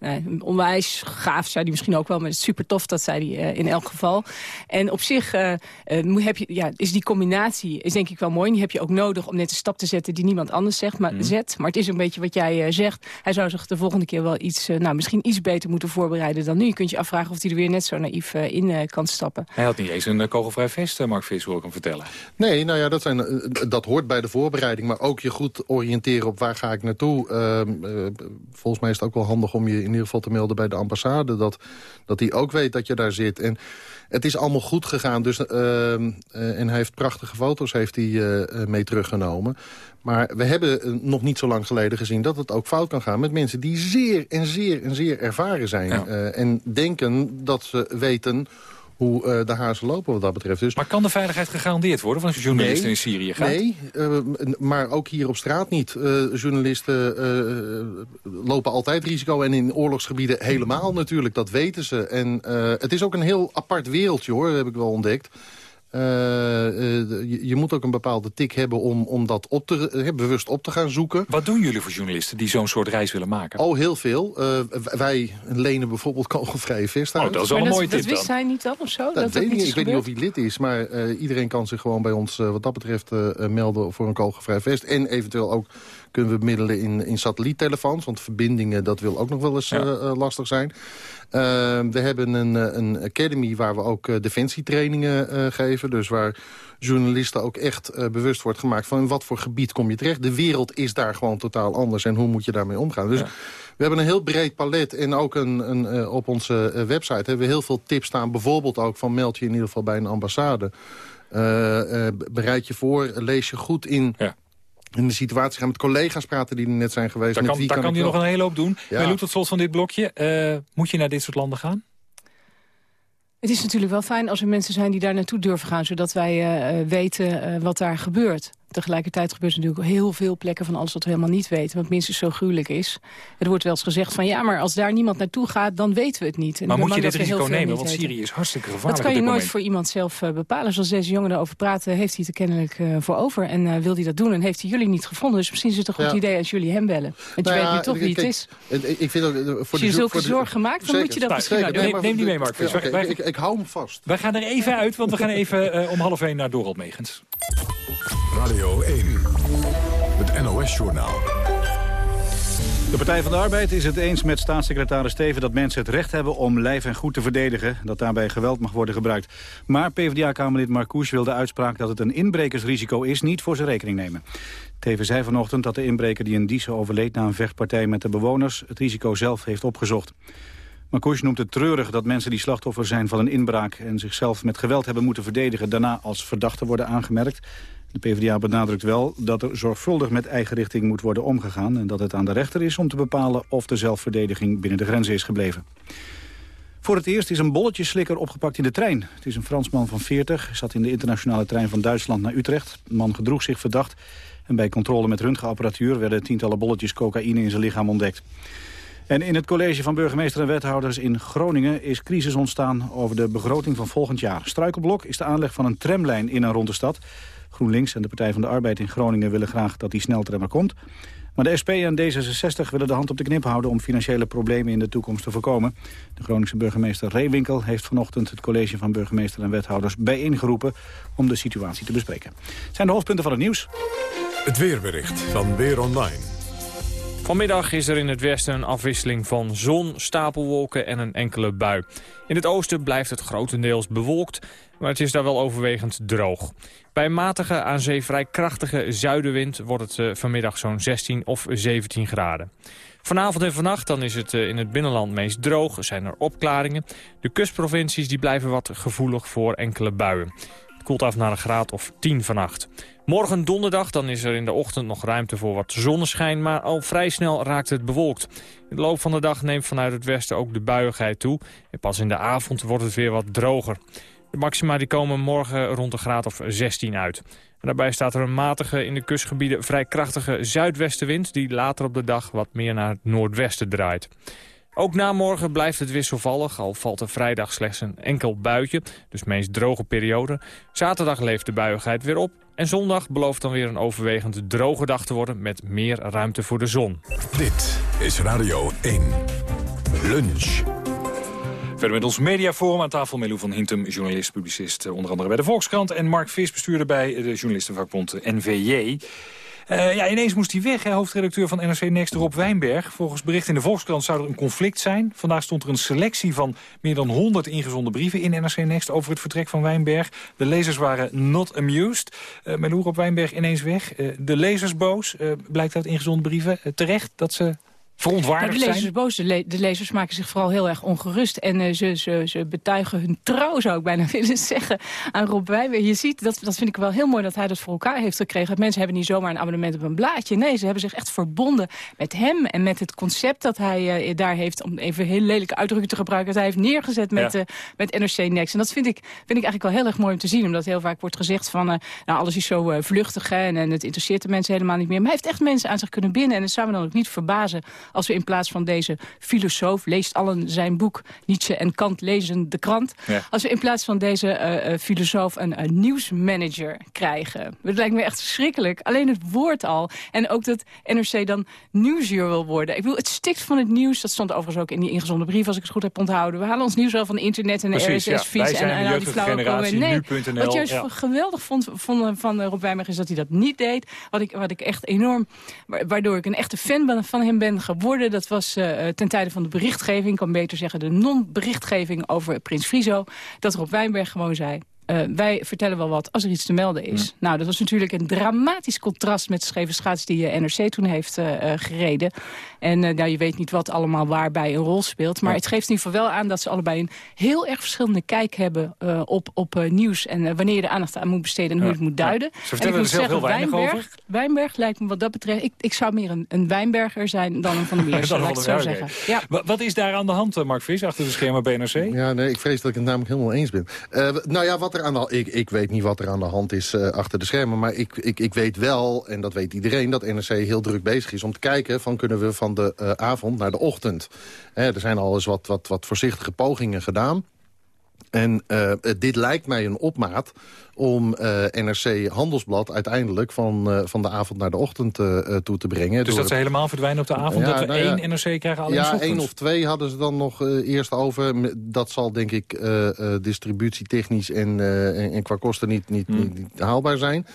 nee, onwijs gaaf, zei hij misschien ook wel... maar het is super tof, dat zei hij in elk geval. En op zich heb je, ja, is die combinatie is denk ik wel mooi. Die heb je ook nodig om net een stap te zetten die niemand anders zegt, maar, mm. zet. Maar het is een beetje wat jij uh, zegt. Hij zou zich de volgende keer wel iets, uh, nou, misschien iets beter moeten voorbereiden dan nu. Je kunt je afvragen of hij er weer net zo naïef uh, in kan stappen. Hij had niet eens een kogelvrij vest, Mark Vis, hoor ik hem vertellen. Nee, nou ja, dat, zijn, dat hoort bij de voorbereiding. Maar ook je goed oriënteren op waar ga ik naartoe. Ehm, volgens mij is het ook wel handig om je in ieder geval te melden bij de ambassade. Dat, dat die ook weet dat je daar zit. En het is allemaal goed gegaan. Dus, uh, en hij heeft prachtige foto's heeft hij, uh, mee teruggenomen. Maar we hebben nog niet zo lang geleden gezien dat het ook fout kan gaan... met mensen die zeer en zeer en zeer ervaren zijn. Ja. en denken dat ze weten hoe uh, de hazen lopen wat dat betreft. Dus, maar kan de veiligheid gegarandeerd worden als je journalisten nee, in Syrië gaat? Nee, uh, maar ook hier op straat niet. Uh, journalisten lopen altijd risico en in oorlogsgebieden helemaal natuurlijk. Dat weten ze. En het is ook een heel apart wereldje hoor, heb ik wel ontdekt. Uh, je, je, moet ook een bepaalde tik hebben om, om dat op te, uh, bewust op te gaan zoeken. Wat doen jullie voor journalisten die zo'n soort reis willen maken? Oh, heel veel. wij lenen bijvoorbeeld kogelvrije uit. Oh, dat is wel een mooi tip Dat wist hij niet dan of zo? Dat, dat weet niet. Ik weet niet of hij lid is. Maar iedereen kan zich gewoon bij ons wat dat betreft melden voor een kogelvrij vest. En eventueel ook kunnen we bemiddelen in, in satelliettelefoons. Want verbindingen, dat wil ook nog wel eens ja. lastig zijn. Uh, we hebben een, een academy waar we ook defensietrainingen geven. Dus waar journalisten ook echt bewust wordt gemaakt... van in wat voor gebied kom je terecht. De wereld is daar gewoon totaal anders en hoe moet je daarmee omgaan. Dus ja. we hebben een heel breed palet en ook een, een, op onze website hebben we heel veel tips staan. Bijvoorbeeld ook van meld je in ieder geval bij een ambassade. bereid je voor, lees je goed in... Ja in de situatie gaan met collega's praten die er net zijn geweest. Daar met kan, wie daar kan, kan hij nog een hele hoop doen. Ja. Meloet, tot slot van dit blokje. Uh, moet je naar dit soort landen gaan? Het is natuurlijk wel fijn als er mensen zijn die daar naartoe durven gaan... zodat wij uh, weten uh, wat daar gebeurt. Tegelijkertijd gebeurt er natuurlijk heel veel plekken van alles wat we helemaal niet weten. Wat minstens zo gruwelijk is. Er wordt wel eens gezegd van ja, maar als daar niemand naartoe gaat, dan weten we het niet. En maar moet je dit risico nemen? Want Syrië is hartstikke gevaarlijk. Dat kan je nooit moment. voor iemand zelf uh, bepalen. Zoals deze jongen erover praten, heeft hij het er kennelijk uh, voor over. En uh, wil hij dat doen en heeft hij jullie niet gevonden. Dus misschien is het een goed ja. idee als jullie hem bellen. Want nou je ja, weet nu toch wie het is. Ik vind ook, voor als je zulke zorgen maakt, dan moet je dat misschien nou, neem, neem die mee, Mark. Ja, okay, ik, ik hou hem vast. Wij gaan er even uit, want we gaan even om half één naar Dorald Megens. Radio 1. Het NOS-journaal. De Partij van de Arbeid is het eens met staatssecretaris Steven... dat mensen het recht hebben om lijf en goed te verdedigen... dat daarbij geweld mag worden gebruikt. Maar PvdA-kamerlid Marcouch wil de uitspraak dat het een inbrekersrisico is... niet voor zijn rekening nemen. Teven zei vanochtend dat de inbreker die in Diezen overleed... na een vechtpartij met de bewoners het risico zelf heeft opgezocht. Marcouch noemt het treurig dat mensen die slachtoffer zijn van een inbraak... en zichzelf met geweld hebben moeten verdedigen... daarna als verdachte worden aangemerkt. De PvdA benadrukt wel dat er zorgvuldig met eigen richting moet worden omgegaan... en dat het aan de rechter is om te bepalen of de zelfverdediging binnen de grenzen is gebleven. Voor het eerst is een bolletjeslikker opgepakt in de trein. Het is een Fransman van 40, zat in de internationale trein van Duitsland naar Utrecht. De man gedroeg zich verdacht en bij controle met röntgenapparatuur... werden tientallen bolletjes cocaïne in zijn lichaam ontdekt. En in het college van burgemeester en wethouders in Groningen is crisis ontstaan over de begroting van volgend jaar. Struikelblok is de aanleg van een tramlijn in en rond de stad. GroenLinks en de Partij van de Arbeid in Groningen willen graag dat die sneltram komt. Maar de SP en D66 willen de hand op de knip houden om financiële problemen in de toekomst te voorkomen. De Groningse burgemeester Reewinkel heeft vanochtend het college van burgemeester en wethouders bijeengeroepen om de situatie te bespreken. Zijn de hoofdpunten van het nieuws. Het weerbericht van Weer Online. Vanmiddag is er in het westen een afwisseling van zon, stapelwolken en een enkele bui. In het oosten blijft het grotendeels bewolkt, maar het is daar wel overwegend droog. Bij een matige, aan zee vrij krachtige zuidenwind wordt het uh, vanmiddag zo'n 16 of 17 graden. Vanavond en vannacht dan is het uh, in het binnenland meest droog, zijn er opklaringen. De kustprovincies die blijven wat gevoelig voor enkele buien koelt af naar een graad of 10 vannacht. Morgen donderdag dan is er in de ochtend nog ruimte voor wat zonneschijn... maar al vrij snel raakt het bewolkt. In de loop van de dag neemt vanuit het westen ook de buiigheid toe. En pas in de avond wordt het weer wat droger. De maxima die komen morgen rond een graad of 16 uit. En daarbij staat er een matige, in de kustgebieden vrij krachtige zuidwestenwind... die later op de dag wat meer naar het noordwesten draait. Ook na morgen blijft het wisselvallig, al valt er vrijdag slechts een enkel buitje, dus meest droge periode. Zaterdag leeft de buiigheid weer op en zondag belooft dan weer een overwegend droge dag te worden met meer ruimte voor de zon. Dit is Radio 1. Lunch. Verder met ons mediaforum aan tafel Melou van Hintem, journalist, publicist, onder andere bij de Volkskrant. En Mark Vis, bestuurder bij de journalistenvakbond NVJ. Uh, ja, ineens moest hij weg, hoofdredacteur van NRC Next, Rob Wijnberg. Volgens bericht in de Volkskrant zou er een conflict zijn. Vandaag stond er een selectie van meer dan 100 ingezonden brieven in NRC Next over het vertrek van Wijnberg. De lezers waren not amused. Uh, met Rob Wijnberg ineens weg. Uh, de lezers boos, blijkt uit ingezonden brieven. terecht dat ze verontwaardigd de lezers boos. De, lezers maken zich vooral heel erg ongerust. En uh, ze, ze, ze betuigen hun trouw, zou ik bijna willen zeggen, aan Rob Wijber. Je ziet, dat, dat vind ik wel heel mooi dat hij dat voor elkaar heeft gekregen. Dat mensen hebben niet zomaar een abonnement op een blaadje. Nee, ze hebben zich echt verbonden met hem en met het concept dat hij uh, daar heeft... om even heel lelijke uitdrukken te gebruiken... dat hij heeft neergezet met, ja. uh, met NRC Next. En dat vind ik, vind ik eigenlijk wel heel erg mooi om te zien. Omdat heel vaak wordt gezegd van, nou, alles is zo vluchtig... Hè, en, en het interesseert de mensen helemaal niet meer. Maar hij heeft echt mensen aan zich kunnen binden. En het zou me dan ook niet verbazen als we in plaats van deze filosoof... leest allen zijn boek Nietzsche en Kant lezen de krant... Ja. als we in plaats van deze uh, uh, filosoof een, een nieuwsmanager krijgen. Dat lijkt me echt verschrikkelijk. Alleen het woord al. En ook dat NRC dan nieuwsuur wil worden. Ik bedoel, het stikt van het nieuws. Dat stond overigens ook in die ingezonden brief, als ik het goed heb onthouden. We halen ons nieuws wel van internet en RSS-feeds ja. en, en al die flauwe Nee, wat juist ja. geweldig vond, vond van Rob Wijmer is dat hij dat niet deed. Wat ik, wat ik echt enorm... Waardoor ik een echte fan van hem ben geworden... Dat was uh, ten tijde van de berichtgeving, kan beter zeggen de non-berichtgeving over Prins Frizo, dat Rob Wijnberg gewoon zei, uh, wij vertellen wel wat als er iets te melden is. Nou, dat was natuurlijk een dramatisch contrast met de scheve schaats die uh, NRC toen heeft uh, gereden. En nou, je weet niet wat allemaal waarbij een rol speelt. Maar ja. het geeft in ieder geval wel aan dat ze allebei een heel erg verschillende kijk hebben op, op nieuws. En wanneer je de aandacht aan moet besteden en hoe je het moet duiden. Ze vertellen er zelf heel weinig Wijnberg, over. Wijnberg lijkt me wat dat betreft... Ik, ik zou meer een, een Wijnberger zijn dan een Van der Meers, laat ik zo zeggen. Ja. Wat is daar aan de hand, Mark Vis, achter de schermen bij NRC? Ja, nee, ik vrees dat ik het namelijk helemaal eens ben. nou ja, wat er aan ik, ik weet niet wat er aan de hand is uh, achter de schermen. Maar ik, ik, ik weet wel, en dat weet iedereen, dat NRC heel druk bezig is... om te kijken van kunnen we van de uh, avond naar de ochtend. Hè, er zijn al eens wat, wat, wat voorzichtige pogingen gedaan. En uh, dit lijkt mij een opmaat om uh, NRC Handelsblad uiteindelijk van, uh, van de avond naar de ochtend toe te brengen. Dus dat ze helemaal verdwijnen op de avond? Ja, dat we nou één ja, NRC krijgen alleen Ja, één of twee hadden ze dan nog eerst over. Dat zal denk ik distributietechnisch en, en, en, qua kosten niet, niet, hmm. niet, niet haalbaar zijn.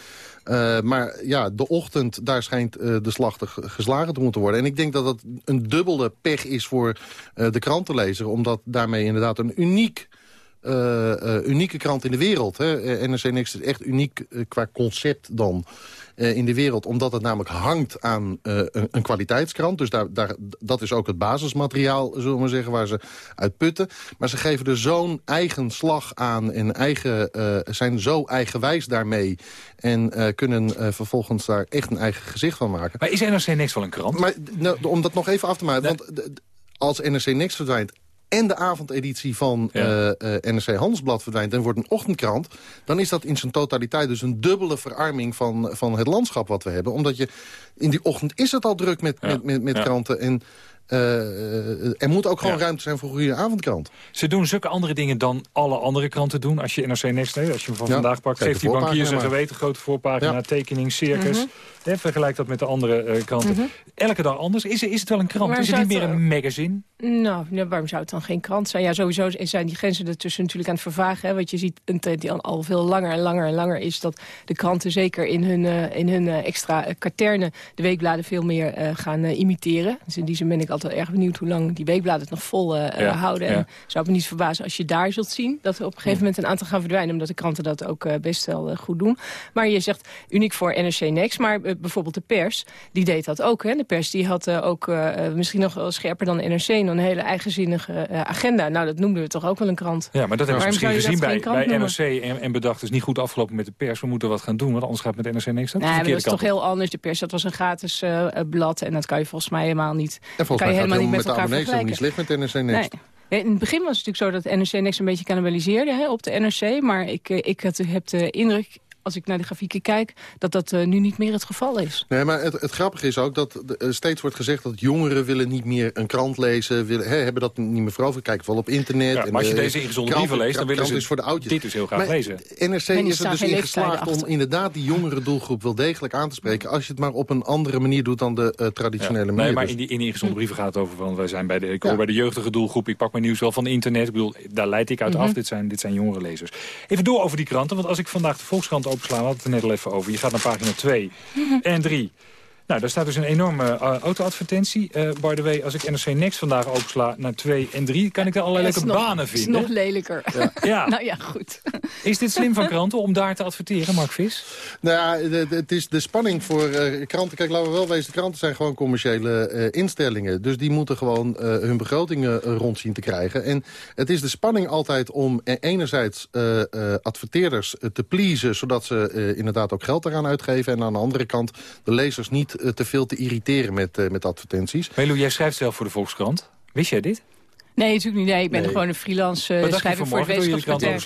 Uh, maar ja, de ochtend, daar schijnt uh, de slag te geslagen te moeten worden. En ik denk dat dat een dubbele pech is voor uh, de krantenlezer. Omdat daarmee inderdaad een uniek uh, uh, unieke krant in de wereld. Hè. NRC Next is echt uniek uh, qua concept dan in de wereld. Omdat het namelijk hangt aan een, een, kwaliteitskrant. Dus daar, daar, dat is ook het basismateriaal, zullen we maar zeggen, waar ze uit putten. Maar ze geven er zo'n eigen slag aan en eigen, zijn zo eigenwijs daarmee. En kunnen vervolgens daar echt een eigen gezicht van maken. Maar is NRC Next wel een krant? Maar, nou, om dat nog even af te maken. Nee. Want als NRC Next verdwijnt en de avondeditie van ja. uh, uh, NRC Handelsblad verdwijnt... en wordt een ochtendkrant... dan is dat in zijn totaliteit dus een dubbele verarming van, van het landschap wat we hebben. Omdat je in die ochtend is het al druk met, ja. met, met, met ja. kranten... En, er moet ook gewoon ja. ruimte zijn voor een goede avondkrant. Ze doen zulke andere dingen dan alle andere kranten doen. Als je NRC Next heeft, als je hem van ja. vandaag pakt... geeft die bankiers een geweten, grote voorpagina, ja. tekening, circus. Mm -hmm. vergelijk dat met de andere uh, kranten. Mm -hmm. Elke dag anders. Is, is het wel een krant? Is het niet meer een magazine? Nou, nou, waarom zou het dan geen krant zijn? Ja, sowieso zijn die grenzen ertussen natuurlijk aan het vervagen. Hè? Want je ziet een trend die al veel langer en langer en langer is... dat de kranten zeker in hun, uh, in hun extra katernen de weekbladen veel meer gaan imiteren. Dus in die zin ben ik altijd erg benieuwd hoe lang die weekbladen het nog vol uh, Ja, houden. ja. En zou me niet verbazen als je daar zult zien... dat er op een gegeven moment een aantal gaan verdwijnen... omdat de kranten dat ook eh, best wel eh, goed doen. Maar je zegt uniek voor NRC Next. Maar eh, bijvoorbeeld de pers, die deed dat ook. Hè? De pers die had eh, ook eh, eh, misschien nog wel scherper dan NRC... een hele eigenzinnige eh, agenda. Nou, dat noemden we toch ook wel een krant. Ja, maar dat hebben we misschien gezien bij, bij? NRC en, en bedacht. Is niet goed afgelopen met de pers. We moeten wat gaan doen, want anders gaat het met NRC is Nee, maar dat is toch heel anders. De pers, dat was een gratis eh, eh, blad. En dat kan je volgens mij helemaal niet, En volgens kan je helemaal niet met met de elkaar abonnees ook niet slecht met NRC Next. Nee. Ja, In het begin was het natuurlijk zo dat NRC niks een beetje cannibaliseerde hè, op de NRC. Maar ik, eh, ik had- heb de indruk, als ik naar de grafieken kijk... dat dat eh, nu niet meer het geval is. Nee, maar het, het grappige is ook dat er eh, steeds wordt gezegd... dat jongeren willen niet meer een krant lezen, willen, hè, hebben dat niet meer voor over. Kijken wel op internet. Ja, en, maar als je deze ingezonde brieven leest, dan willen ze is voor de oudjes. dit dus heel graag Maar lezen. NRC is er dus in geslaagd om inderdaad die jongere doelgroep wel degelijk aan te spreken... als je het maar op een andere manier doet dan de eh, traditionele Ja. manier. Nee, maar Dus- in die, in die ingezonde brieven gaat het over van... Wij zijn bij de, ik hoor bij de jeugdige doelgroep, ik pak mijn nieuws wel van internet. Ik bedoel, daar leid ik uit Mhm. af. Dit zijn, dit zijn jongere lezers. Even door over die kranten, want als ik vandaag de Volkskrant opensla... we hadden het er net al even over. Je gaat naar pagina 2 en 3. Nou, daar staat dus een enorme uh, auto-advertentie. Eh, by the way, als ik NRC Next vandaag opensla naar 2 en 3... kan ik daar allerlei leuke nog- banen dat is vinden. nog lelijker. Ja. Ja. nou ja, goed. Is dit slim van kranten om daar te adverteren, Mark Vis? Nou ja, het is de spanning voor eh, kranten. Kijk, laten we wel wezen, de kranten zijn gewoon commerciële eh, instellingen. Dus die moeten gewoon eh, hun begrotingen eh, rond zien te krijgen. En het is de spanning altijd om eh, enerzijds eh, eh, adverteerders eh, te pleasen... zodat ze eh, inderdaad ook geld eraan uitgeven. En aan de andere kant de lezers niet eh, te veel te irriteren met, eh, met advertenties. Melo, jij schrijft zelf voor de Volkskrant. Wist jij dit? Nee, natuurlijk niet. Nee, ik ben Nee. gewoon een freelance uh, je schrijver voor het wetenschapspartij.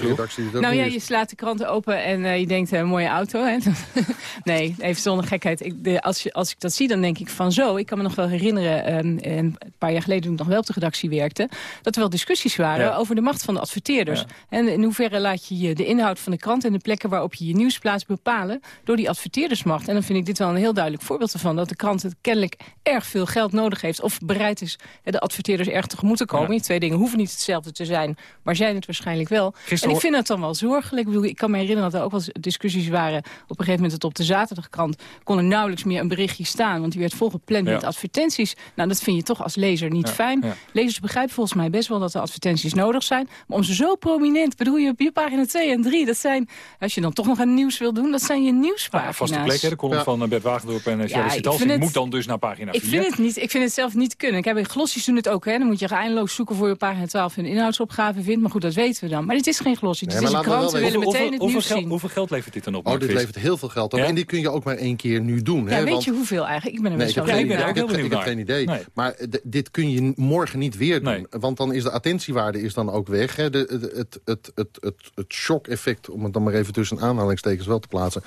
Nou ja, je slaat de krant open en eh, je denkt, een mooie auto. Hè? nee, even zonder gekheid. Ik, de, als, je, als ik dat zie, dan denk ik van zo. Ik kan me nog wel herinneren, en een paar jaar geleden toen ik nog wel op de redactie werkte... dat er wel discussies waren Ja. over de macht van de adverteerders. Ja. En in hoeverre laat je je de inhoud van de krant... en de plekken waarop je je nieuws plaatst bepalen door die adverteerdersmacht. En dan vind ik dit wel een heel duidelijk voorbeeld ervan... dat de krant het kennelijk erg veel geld nodig heeft... of bereid is de adverteerders erg tegemoet te komen. Ja. Die twee dingen hoeven niet hetzelfde te zijn, maar zijn het waarschijnlijk wel. Gisteren en ik vind het dan wel zorgelijk. Ik, bedoel, ik kan me herinneren dat er ook wel eens discussies waren... op een gegeven moment dat op de zaterdagkrant... kon er nauwelijks meer een berichtje staan, want die werd volgepland Ja. met advertenties. Nou, dat vind je toch als lezer niet Ja, fijn. ja. Lezers begrijpen volgens mij best wel dat er advertenties nodig zijn. Maar om ze zo prominent, bedoel je op je pagina 2 en 3... dat zijn, als je dan toch nog aan nieuws wil doen, dat zijn je nieuwspagina's. vaste plek, hè, de column Ja. van eh, Bert Wagendorp en Sherry Citalsing vind het- moet dan dus naar pagina 4. Ik vind, het niet, ik vind het zelf niet kunnen. Ik heb glossies doen het ook. Hè. Dan moet je eindeloos zoeken voor je pagina 12 een inhoudsopgave vindt. Maar goed, dat weten we dan. Maar dit is geen glossie. Nee, Dit is een we krant. We willen hoeveel, meteen het hoeveel, nieuws geld, zien. hoeveel geld levert dit dan op, Oh, dit levert heel veel geld op. Ja? En die kun je ook maar één keer nu doen. Ja, hè, weet want- je hoeveel eigenlijk? Ik ben er Nee, best wel geen, ik heb, geen idee. Maar dit kun je morgen niet weer doen. Nee. Want dan is de attentiewaarde is dan ook weg. Hè. De, de- het, het, het, het, het shock-effect, om het dan maar even tussen aanhalingstekens wel te plaatsen...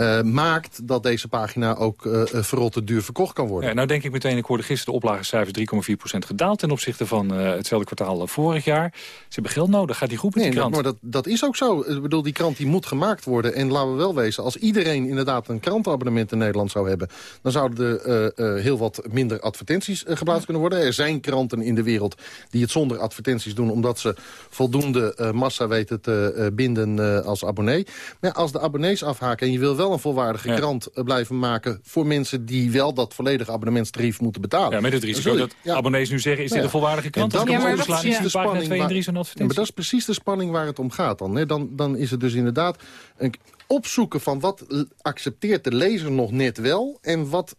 eh, maakt dat deze pagina ook eh, eh, verrotte duur verkocht kan worden. Ja, nou denk ik meteen, ik hoorde gisteren de oplagecijfers 3,4% gedaald... ten opzichte van hetzelfde kwartaal vorig jaar. Ze hebben geld nodig, gaat die goed met Nee, die krant? maar dat, dat is ook zo. Ik bedoel, die krant die moet gemaakt worden. En laten we wel wezen, als iedereen inderdaad een krantenabonnement in Nederland zou hebben... dan zouden er heel wat minder advertenties geplaatst kunnen worden. Er zijn kranten in de wereld die het zonder advertenties doen... omdat ze voldoende massa weten te binden als abonnee. Maar ja, als de abonnees afhaken en je wil wel een volwaardige Ja. krant eh, blijven maken... voor mensen die wel dat volledige abonnementstarief moeten betalen... Ja, met het risico dat ja. abonnees nu zeggen... is dit een volwaardige krant? En dan is precies de spanning 2 en 3 waar- zo'n Ja, advertentie. maar dat is precies de spanning waar het om gaat dan. Hè? Dan, dan is het dus inderdaad een opzoeken van wat accepteert de lezer nog net wel... en wat,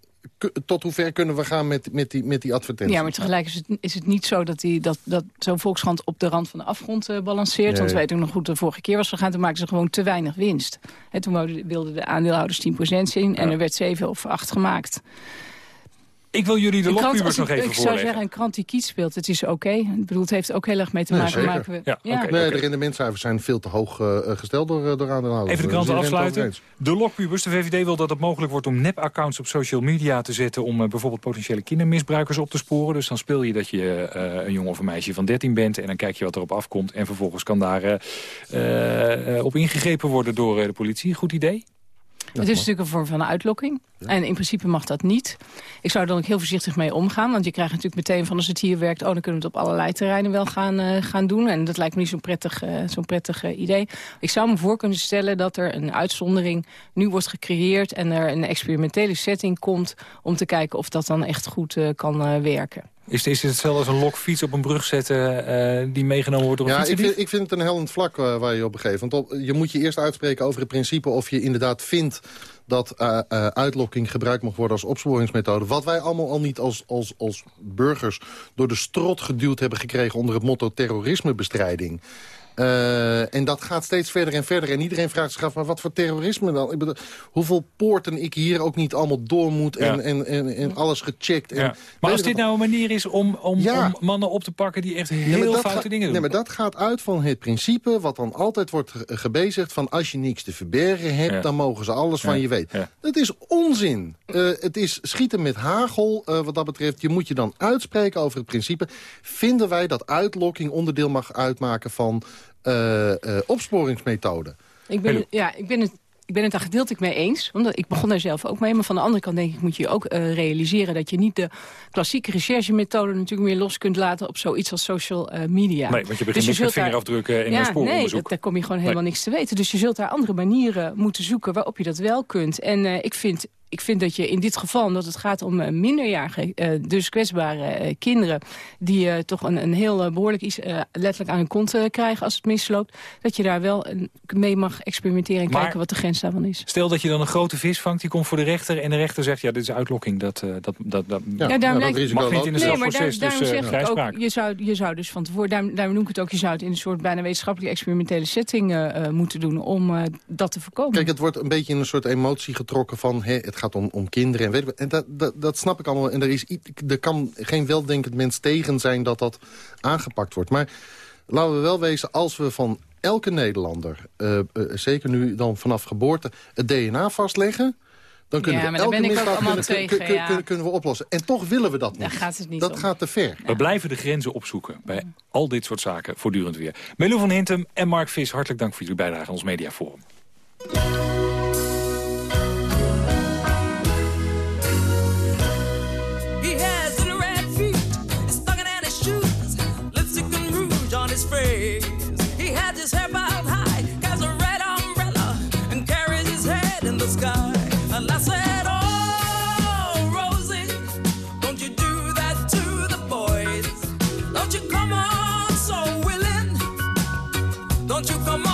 tot hoever kunnen we gaan met, met, die, met die advertenties. Ja, maar tegelijk is het, is het niet zo dat, die, dat, dat zo'n Volkskrant op de rand van de afgrond eh, balanceert. Want Nee. we weten ook nog goed, de vorige keer was gegaan, toen maakten ze gewoon te weinig winst. En toen wilden- wilden de aandeelhouders 10% zien en Ja. er werd 7 of 8 gemaakt. Ik wil jullie de krant, lokpubers nog even ik zou voorleggen. zeggen, een krant die kiet speelt, het is oké. Ik bedoel, het heeft ook heel erg mee te Nee, maken. zeker. maken we, Ja, oké. Nee, de rendementcijfers zijn veel te hoog eh, gesteld door, eh, door aandeelhouders. Even de kranten het over afsluiten. De lokpubers. De VVD wil dat het mogelijk wordt om nep-accounts op social media te zetten... om eh, bijvoorbeeld potentiële kindermisbruikers op te sporen. Dus dan speel je dat je eh, een jongen of een meisje van 13 bent... en dan kijk je wat erop afkomt. En vervolgens kan daar eh, eh, eh, op ingegrepen worden door eh, de politie. Goed idee? Het is natuurlijk een vorm van een uitlokking. En in principe mag dat niet. Ik zou er dan ook heel voorzichtig mee omgaan. Want je krijgt natuurlijk meteen van als het hier werkt... oh, dan kunnen we het op allerlei terreinen wel gaan, uh, gaan doen. En dat lijkt me niet zo'n prettig, uh, zo'n prettig uh, idee. Ik zou me voor kunnen stellen dat er een uitzondering nu wordt gecreëerd... en er een experimentele setting komt om te kijken of dat dan echt goed kan werken. Is, is het hetzelfde als een lokfiets op een brug zetten uh, die megenomen wordt door een ja, ik vind, ik vind het een hellend vlak uh, waar je op begeeft. Want op, je moet je eerst uitspreken over het principe of je inderdaad vindt dat uh, uh, uitlokking gebruikt mag worden als opsporingsmethode. Wat wij allemaal al niet als, als, als burgers door de strot geduwd hebben gekregen... onder het motto terrorismebestrijding. Uh, en dat gaat steeds verder en verder. En iedereen vraagt zich af, maar wat voor terrorisme dan? Ik bedoel, hoeveel poorten ik hier ook niet allemaal door moet en, ja. en, en, en, alles gecheckt. En, ja. Maar als dit nou een manier is om, om, ja. om, mannen op te pakken die echt heel foute ga, dingen doen. Nee, maar dat gaat uit van het principe wat dan altijd wordt gebezigd... van als je niks te verbergen hebt, dan mogen ze alles van je weten. Dat is onzin. Uh, het is schieten met hagel uh, wat dat betreft. Je moet je dan uitspreken over het principe. Vinden wij dat uitlokking onderdeel mag uitmaken van opsporingsmethode. Ik ben, ja, ik ben het ik ben het daar gedeeltelijk mee eens. Omdat ik begon daar zelf ook mee. Maar van de andere kant denk ik moet je ook uh, realiseren... dat je niet de klassieke recherchemethode natuurlijk meer los kunt laten... op zoiets als social uh, media. Nee, want je begint dus je met vingerafdrukken in ja, een spooronderzoek. Nee, daar kom je gewoon helemaal nee. niks te weten. Dus je zult daar andere manieren moeten zoeken waarop je dat wel kunt. En uh, ik vind ik vind dat je in dit geval, omdat het gaat om uh, minderjarige, uh, dus kwetsbare uh, kinderen... die toch een, een heel behoorlijk iets letterlijk aan hun kont krijgen als het misloopt... dat je daar wel mee mag experimenteren en maar, kijken wat de grens daarvan is. Stel dat je dan een grote vis vangt, die komt voor de rechter... en de rechter zegt, ja, dit is uitlokking. Dat, dat, dat, dat ja, ja, daarom dat lijkt, mag niet in een nee, maar daar, dus daarom zeg ik ook, je zou, je zou dus van tevoren... Daarom, daarom noem ik het ook, je zou het in een soort bijna wetenschappelijke experimentele setting moeten doen... om dat te voorkomen. Kijk, het wordt een beetje in een soort emotie getrokken van... Het gaat om, om kinderen en, weet en dat, dat, dat snap ik allemaal. En er, is, er kan geen weldenkend mens tegen zijn dat dat aangepakt wordt. Maar laten we wel wezen, als we van elke Nederlander... Uh, uh, zeker nu dan vanaf geboorte, het DNA vastleggen... Dan kunnen ja, we elke misdaad kunnen, tegen, kunnen, ja. kunnen, kunnen we oplossen. En toch willen we dat niet. Daar gaat het niet dat om. gaat te ver. We blijven de grenzen opzoeken bij al dit soort zaken voortdurend weer. Melo van Hintem en Mark Vis, hartelijk dank voor jullie bijdrage aan ons mediaforum. Don't you come on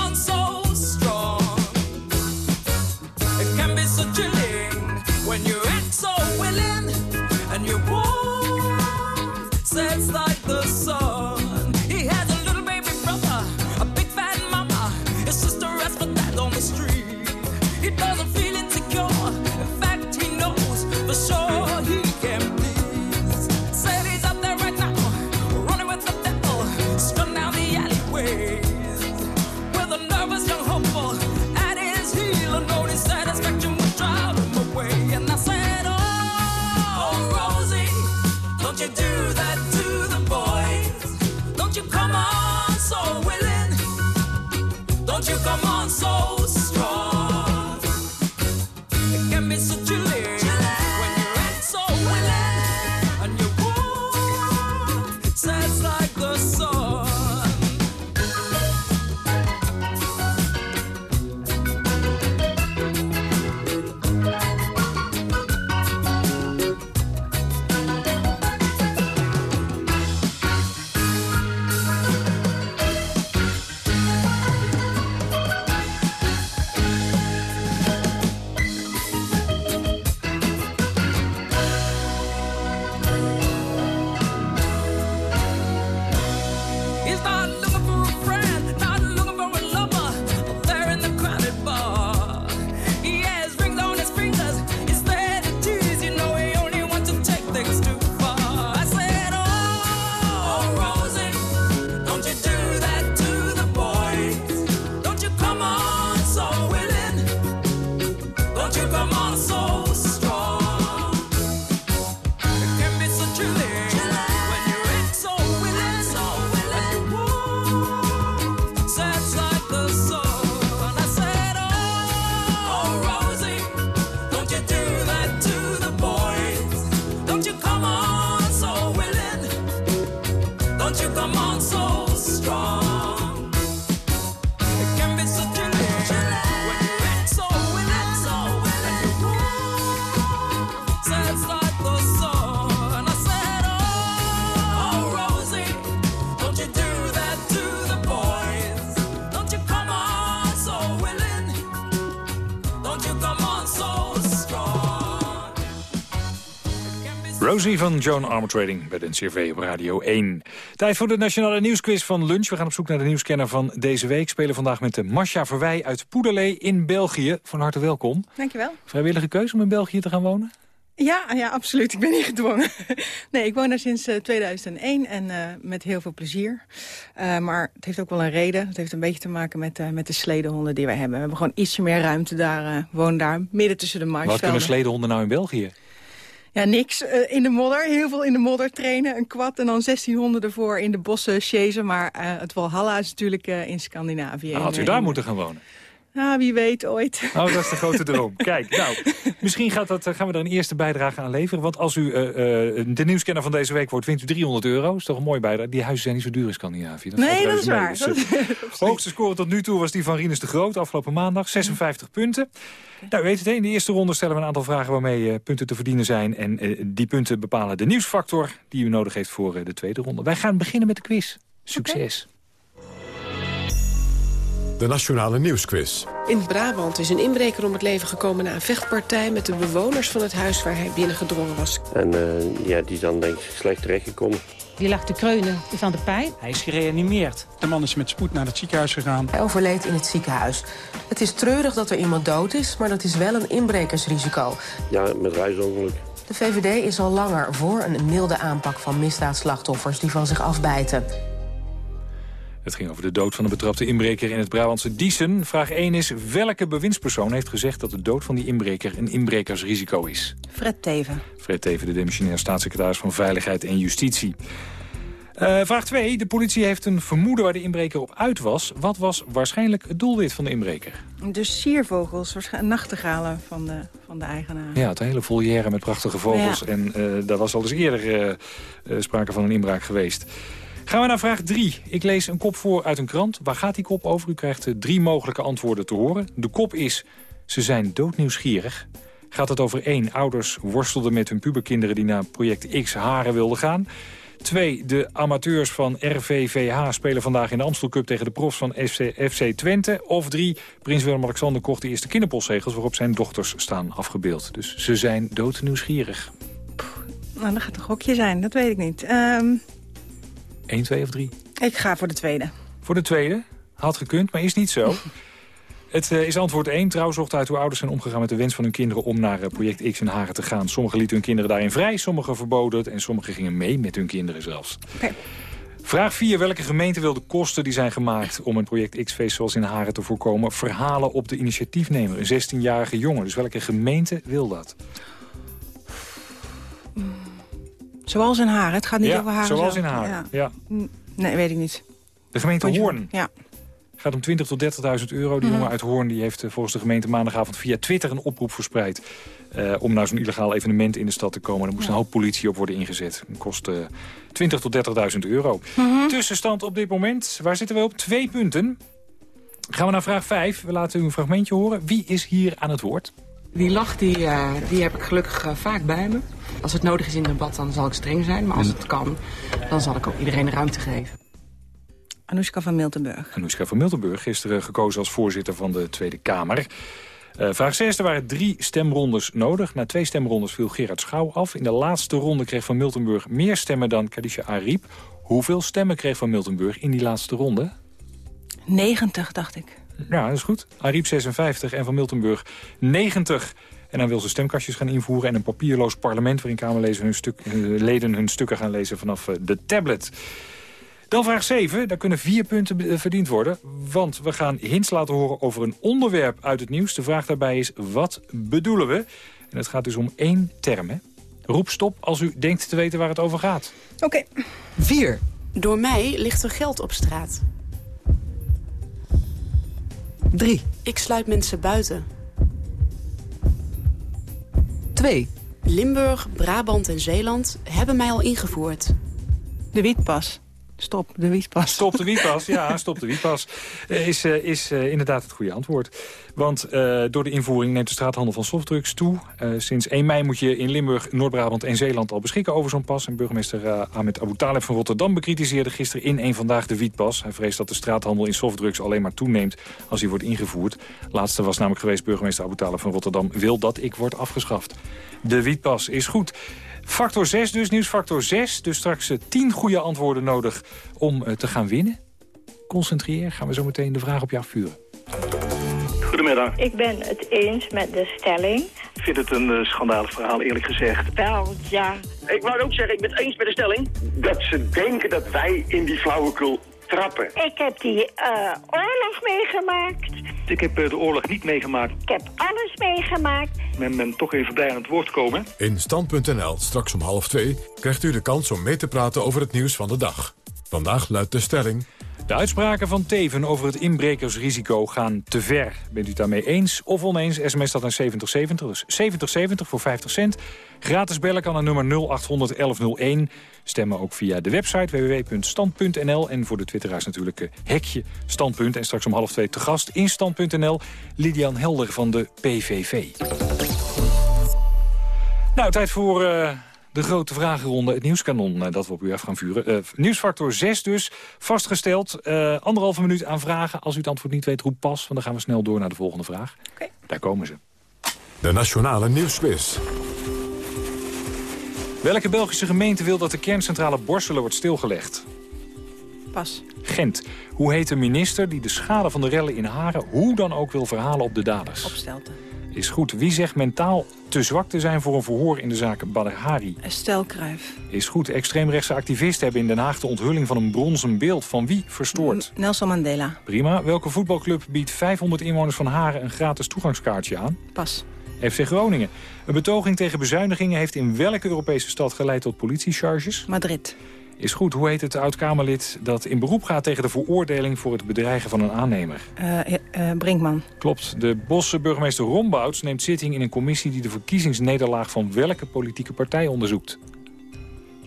Van Joan Armatrading bij de NCRV op Radio 1. Tijd voor de Nationale Nieuwsquiz van Lunch. We gaan op zoek naar de nieuwscanner van deze week. Spelen vandaag met de Masha Verwij uit Poederlee in België. Van harte welkom. Dankjewel. Vrijwillige keuze om in België te gaan wonen? Ja, ja, absoluut. Ik ben niet gedwongen. nee, ik woon daar sinds uh, 2001 en uh, met heel veel plezier. Uh, maar het heeft ook wel een reden. Het heeft een beetje te maken met, met de sledehonden die wij hebben. We hebben gewoon ietsje meer ruimte daar. wonen daar midden tussen de maisvelden. Wat kunnen sledehonden nou in België? Ja, niks. Uh, in de modder. Heel veel in de modder trainen. Een kwad en dan 16 honden ervoor in de bossen chasen. Maar uh, het Walhalla is natuurlijk uh, in Scandinavië. Nou, had u daar moeten gaan wonen? Ja, wie weet ooit. Oh, dat is de grote droom. Kijk, nou, misschien gaat dat, gaan we er een eerste bijdrage aan leveren. Want als u uh, uh, de nieuwscanner van deze week wordt, wint u 300 euro. is toch een mooi bijdrage. Die huizen zijn niet zo duur in Scandinavië. Dat nee, dat is waar. Dus, hoogste score tot nu toe was die van Rinus de Groot, afgelopen maandag. 56 punten. Nou, u weet het, in de eerste ronde stellen we een aantal vragen waarmee punten te verdienen zijn. En die punten bepalen de nieuwsfactor die u nodig heeft voor de tweede ronde. Wij gaan beginnen met de quiz. Succes. Okay. De Nationale Nieuwsquiz. In Brabant is een inbreker om het leven gekomen na een vechtpartij... met de bewoners van het huis waar hij binnengedrongen was. En uh, ja, die is dan denk ik slecht terechtgekomen. Die lag te kreunen, aan de pijn. Hij is gereanimeerd. De man is met spoed naar het ziekenhuis gegaan. Hij overleed in het ziekenhuis. Het is treurig dat er iemand dood is, maar dat is wel een inbrekersrisico. Ja, met reisongeluk. De VVD is al langer voor een milde aanpak van misdaadslachtoffers... die van zich afbijten. Het ging over de dood van de betrapte inbreker in het Brabantse Diesen. Vraag 1 is, welke bewindspersoon heeft gezegd dat de dood van die inbreker een inbrekersrisico is? Fred Teven. Fred Teven, de demissionair staatssecretaris van Veiligheid en Justitie. Uh, vraag 2. De politie heeft een vermoeden waar de inbreker op uit was. Wat was waarschijnlijk het doelwit van de inbreker? De siervogels, waarschijnlijk nachtegalen van de, van de eigenaar. Ja, het hele volière met prachtige vogels. Ja. En uh, daar was al eens eerder uh, sprake van een inbraak geweest. Gaan we naar vraag 3. Ik lees een kop voor uit een krant. Waar gaat die kop over? U krijgt drie mogelijke antwoorden te horen. De kop is, ze zijn doodnieuwsgierig. Gaat het over één, ouders worstelden met hun puberkinderen... die naar project X Haren wilden gaan. Twee, de amateurs van RVVH spelen vandaag in de Amstel Cup... tegen de profs van FC, FC Twente. Of drie, prins Willem-Alexander kocht de eerste kinderpostzegels... waarop zijn dochters staan afgebeeld. Dus ze zijn doodnieuwsgierig. Nou, dat gaat een gokje zijn, dat weet ik niet. Um... 1, 2 of 3? Ik ga voor de tweede. Voor de tweede? Had gekund, maar is niet zo. Het uh, is antwoord 1. Trouw zocht uit hoe ouders zijn omgegaan met de wens van hun kinderen... om naar uh, project X in Haren te gaan. Sommigen lieten hun kinderen daarin vrij, sommigen verboden het... en sommigen gingen mee met hun kinderen zelfs. Okay. Vraag 4. Welke gemeente wil de kosten die zijn gemaakt... om een project X-feest zoals in Haren te voorkomen... verhalen op de initiatiefnemer, een 16-jarige jongen? Dus welke gemeente wil dat? Zoals in Haren, het gaat niet ja, over Haren zoals zelf. in Haren, ja. ja. Nee, weet ik niet. De gemeente Hoorn. Ja. Het gaat om 20 tot 30.000 euro. Die Mhm. jongen uit Hoorn die heeft eh, volgens de gemeente maandagavond via Twitter een oproep verspreid. eh, om naar zo'n illegaal evenement in de stad te komen. Er moest een hoop politie op worden ingezet. Het kost 20 tot 30.000 euro. Mhm. Tussenstand op dit moment, waar zitten we op? Twee punten. Gaan we naar vraag 5. We laten u een fragmentje horen. Wie is hier aan het woord? Die lach die, eh, die heb ik gelukkig eh, vaak bij me. Als het nodig is in een debat, dan zal ik streng zijn. Maar als het kan, dan zal ik ook iedereen ruimte geven. Anoushka van Miltenburg. Anoushka van Miltenburg, gisteren gekozen als voorzitter van de Tweede Kamer. Uh, vraag 6, er waren drie stemrondes nodig. Na twee stemrondes viel Gerard Schouw af. In de laatste ronde kreeg Van Miltenburg meer stemmen dan Kadisha Ariep. Hoeveel stemmen kreeg Van Miltenburg in die laatste ronde? 90, dacht ik. Ja, dat is goed. Ariep 56 en Van Miltenburg 90. En dan wil ze stemkastjes gaan invoeren en een papierloos parlement... waarin Kamerleden hun, stuk, uh, leden hun stukken gaan lezen vanaf uh, de tablet. Dan vraag 7, daar kunnen vier punten verdiend worden. Want we gaan hints laten horen over een onderwerp uit het nieuws. De vraag daarbij is, wat bedoelen we? En het gaat dus om één term, hè? Roep stop als u denkt te weten waar het over gaat. Oké. Okay. 4. Door mij ligt er geld op straat. 3. Ik sluit mensen buiten. 2. Limburg, Brabant en Zeeland hebben mij al ingevoerd. De wietpas. Stop de wietpas. Stop de wietpas, ja, stop de wietpas. Uh, is uh, is uh, inderdaad het goede antwoord. Want door de invoering neemt de straathandel van softdrugs toe. sinds 1 mei moet je in Limburg, Noord-Brabant en Zeeland al beschikken over zo'n pas. En burgemeester Ahmed Abu Taleb van Rotterdam bekritiseerde gisteren in een Vandaag de wietpas. Hij vreest dat de straathandel in softdrugs alleen maar toeneemt als die wordt ingevoerd. Laatste was namelijk geweest burgemeester Abu Taleb van Rotterdam wil dat ik word afgeschaft. De wietpas is goed. Factor 6 dus, nieuwsfactor 6. Dus straks eh, 10 goede antwoorden nodig om eh, te gaan winnen. Concentreer, gaan we zo meteen de vraag op je afvuren. Goedemiddag. Ik ben het eens met de stelling. Ik vind het een uh, schandalig verhaal, eerlijk gezegd. Wel, ja. Ik wou ook zeggen, ik ben het eens met de stelling... dat ze denken dat wij in die flauwekul trappen. Ik heb die uh, oorlog meegemaakt. Ik heb uh, de oorlog niet meegemaakt. Ik heb alles meegemaakt. Men ben toch even blij aan het woord komen. In Stand.nl, straks om half twee, krijgt u de kans om mee te praten over het nieuws van de dag. Vandaag luidt de stelling... De uitspraken van Teven over het inbrekersrisico gaan te ver. Bent u het daarmee eens of oneens? SMS dat naar 7070, dus 7070 voor 50 cent. Gratis bellen kan naar nummer 0800 1101. Stemmen ook via de website www.stand.nl. En voor de twitteraars natuurlijk uh, hekje standpunt. En straks om half twee te gast in stand.nl. Lidian Helder van de PVV. Nou, tijd voor... Uh, de grote vragenronde, het nieuwskanon uh, dat we op u af gaan vuren. Uh, nieuwsfactor 6 dus, vastgesteld. Uh, anderhalve minuut aan vragen. Als u het antwoord niet weet, roep pas. Want dan gaan we snel door naar de volgende vraag. Okay. Daar komen ze. De Nationale Nieuwsquiz. Welke Belgische gemeente wil dat de kerncentrale Borselen wordt stilgelegd? Pas. Gent. Hoe heet de minister die de schade van de rellen in Haren... hoe dan ook wil verhalen op de daders? Opstelten. Is goed. Wie zegt mentaal te zwak te zijn voor een verhoor in de zaak Badr Hari? Estelle Kruijf. Is goed. Extreemrechtse activisten hebben in Den Haag de onthulling van een bronzen beeld. Van wie verstoord? M Nelson Mandela. Prima. Welke voetbalclub biedt 500 inwoners van Haren een gratis toegangskaartje aan? Pas. FC Groningen. Een betoging tegen bezuinigingen heeft in welke Europese stad geleid tot politiecharges? Madrid. Is goed. Hoe heet het oud-Kamerlid dat in beroep gaat tegen de veroordeling voor het bedreigen van een aannemer? Uh, uh, Brinkman. Klopt. De Bosse burgemeester Rombouts neemt zitting in een commissie die de verkiezingsnederlaag van welke politieke partij onderzoekt?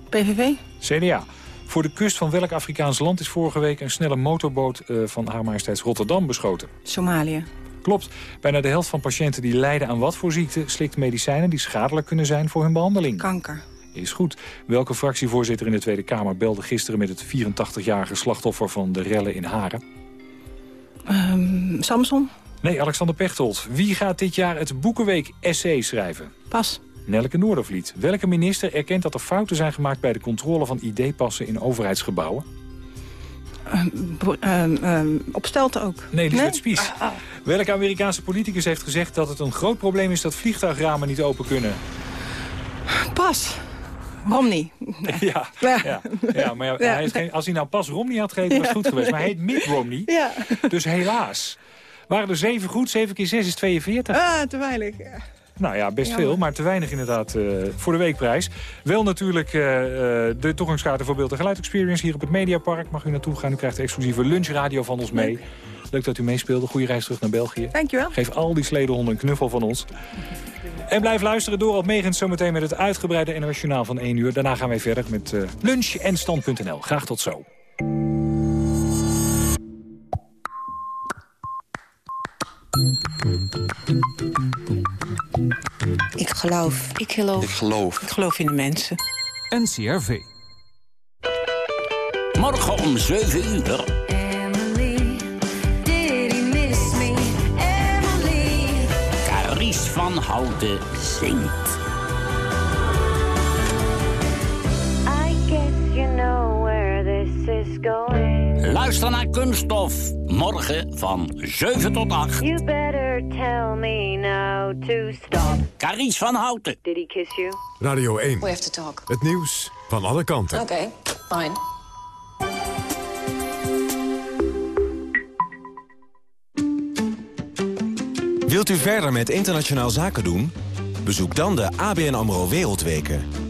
PVV. CDA. Voor de kust van welk Afrikaans land is vorige week een snelle motorboot uh, van Haar Majesteits Rotterdam beschoten? Somalië. Klopt. Bijna de helft van patiënten die lijden aan wat voor ziekte slikt medicijnen die schadelijk kunnen zijn voor hun behandeling. Kanker. Is goed. Welke fractievoorzitter in de Tweede Kamer belde gisteren met het 84-jarige slachtoffer van de rellen in Haren? Um, Samson? Nee, Alexander Pechtold. Wie gaat dit jaar het Boekenweek essay schrijven? Pas. Nelke Noordervliet. Welke minister erkent dat er fouten zijn gemaakt bij de controle van ID-passen in overheidsgebouwen? Um, um, um, opstelte ook. Nee, Lisbeth? Spies. Ah, ah. Welke Amerikaanse politicus heeft gezegd dat het een groot probleem is dat vliegtuigramen niet open kunnen? Pas. Romney. Ja, ja, ja maar ja. Hij geen, als hij nou pas Romney had gegeten, was het goed geweest. Maar hij heet Mitt Romney. Ja. Dus helaas. Waren er zeven goed, zeven keer zes is 42. Ah, te weinig. Nou ja, best veel, maar te weinig inderdaad uh, voor de weekprijs. Wel natuurlijk uh, de toegangskaarten voor Beeld en Geluid Experience hier op het Mediapark. Mag u naartoe gaan, u krijgt exclusieve lunchradio van ons mee. Leuk dat u meespeelde. Goede reis terug naar België. Dankjewel. Geef al die sledehonden een knuffel van ons. En blijf luisteren door op Megens zometeen met het uitgebreide NOS Journaal van 1 uur. Daarna gaan wij verder met uh, lunch en stand.nl. Graag tot zo. Ik geloof. Ik geloof. Ik geloof. Ik geloof in de mensen. NCRV. Morgen om 7 uur. Caries van Houten zingt. I guess you know where this is going. Luister naar Kunststof. Morgen van 7 tot 8. You better tell me now to stop. Caries van Houten. Did he kiss you? Radio 1. We have to talk. Het nieuws van alle kanten. Oké, okay, fine. Wilt u verder met internationaal zaken doen? Bezoek dan de ABN AMRO Wereldweken.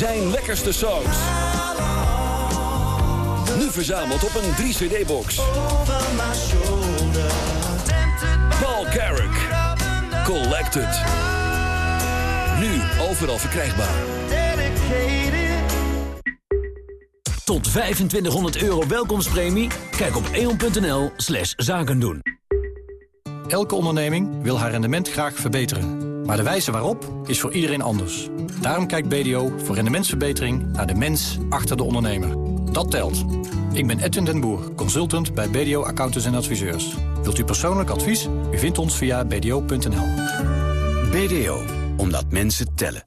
Zijn lekkerste songs. Nu verzameld op een 3-cd-box. Paul Carrick. Collected. Nu overal verkrijgbaar. Tot 2500 euro welkomstpremie? Kijk op eon.nl slash zakendoen. Elke onderneming wil haar rendement graag verbeteren. Maar de wijze waarop is voor iedereen anders. Daarom kijkt BDO voor rendementsverbetering naar de mens achter de ondernemer. Dat telt. Ik ben Edwin den Boer, consultant bij BDO Accountants en Adviseurs. Wilt u persoonlijk advies? U vindt ons via bdo.nl. BDO, omdat mensen tellen.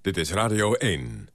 Dit is Radio 1.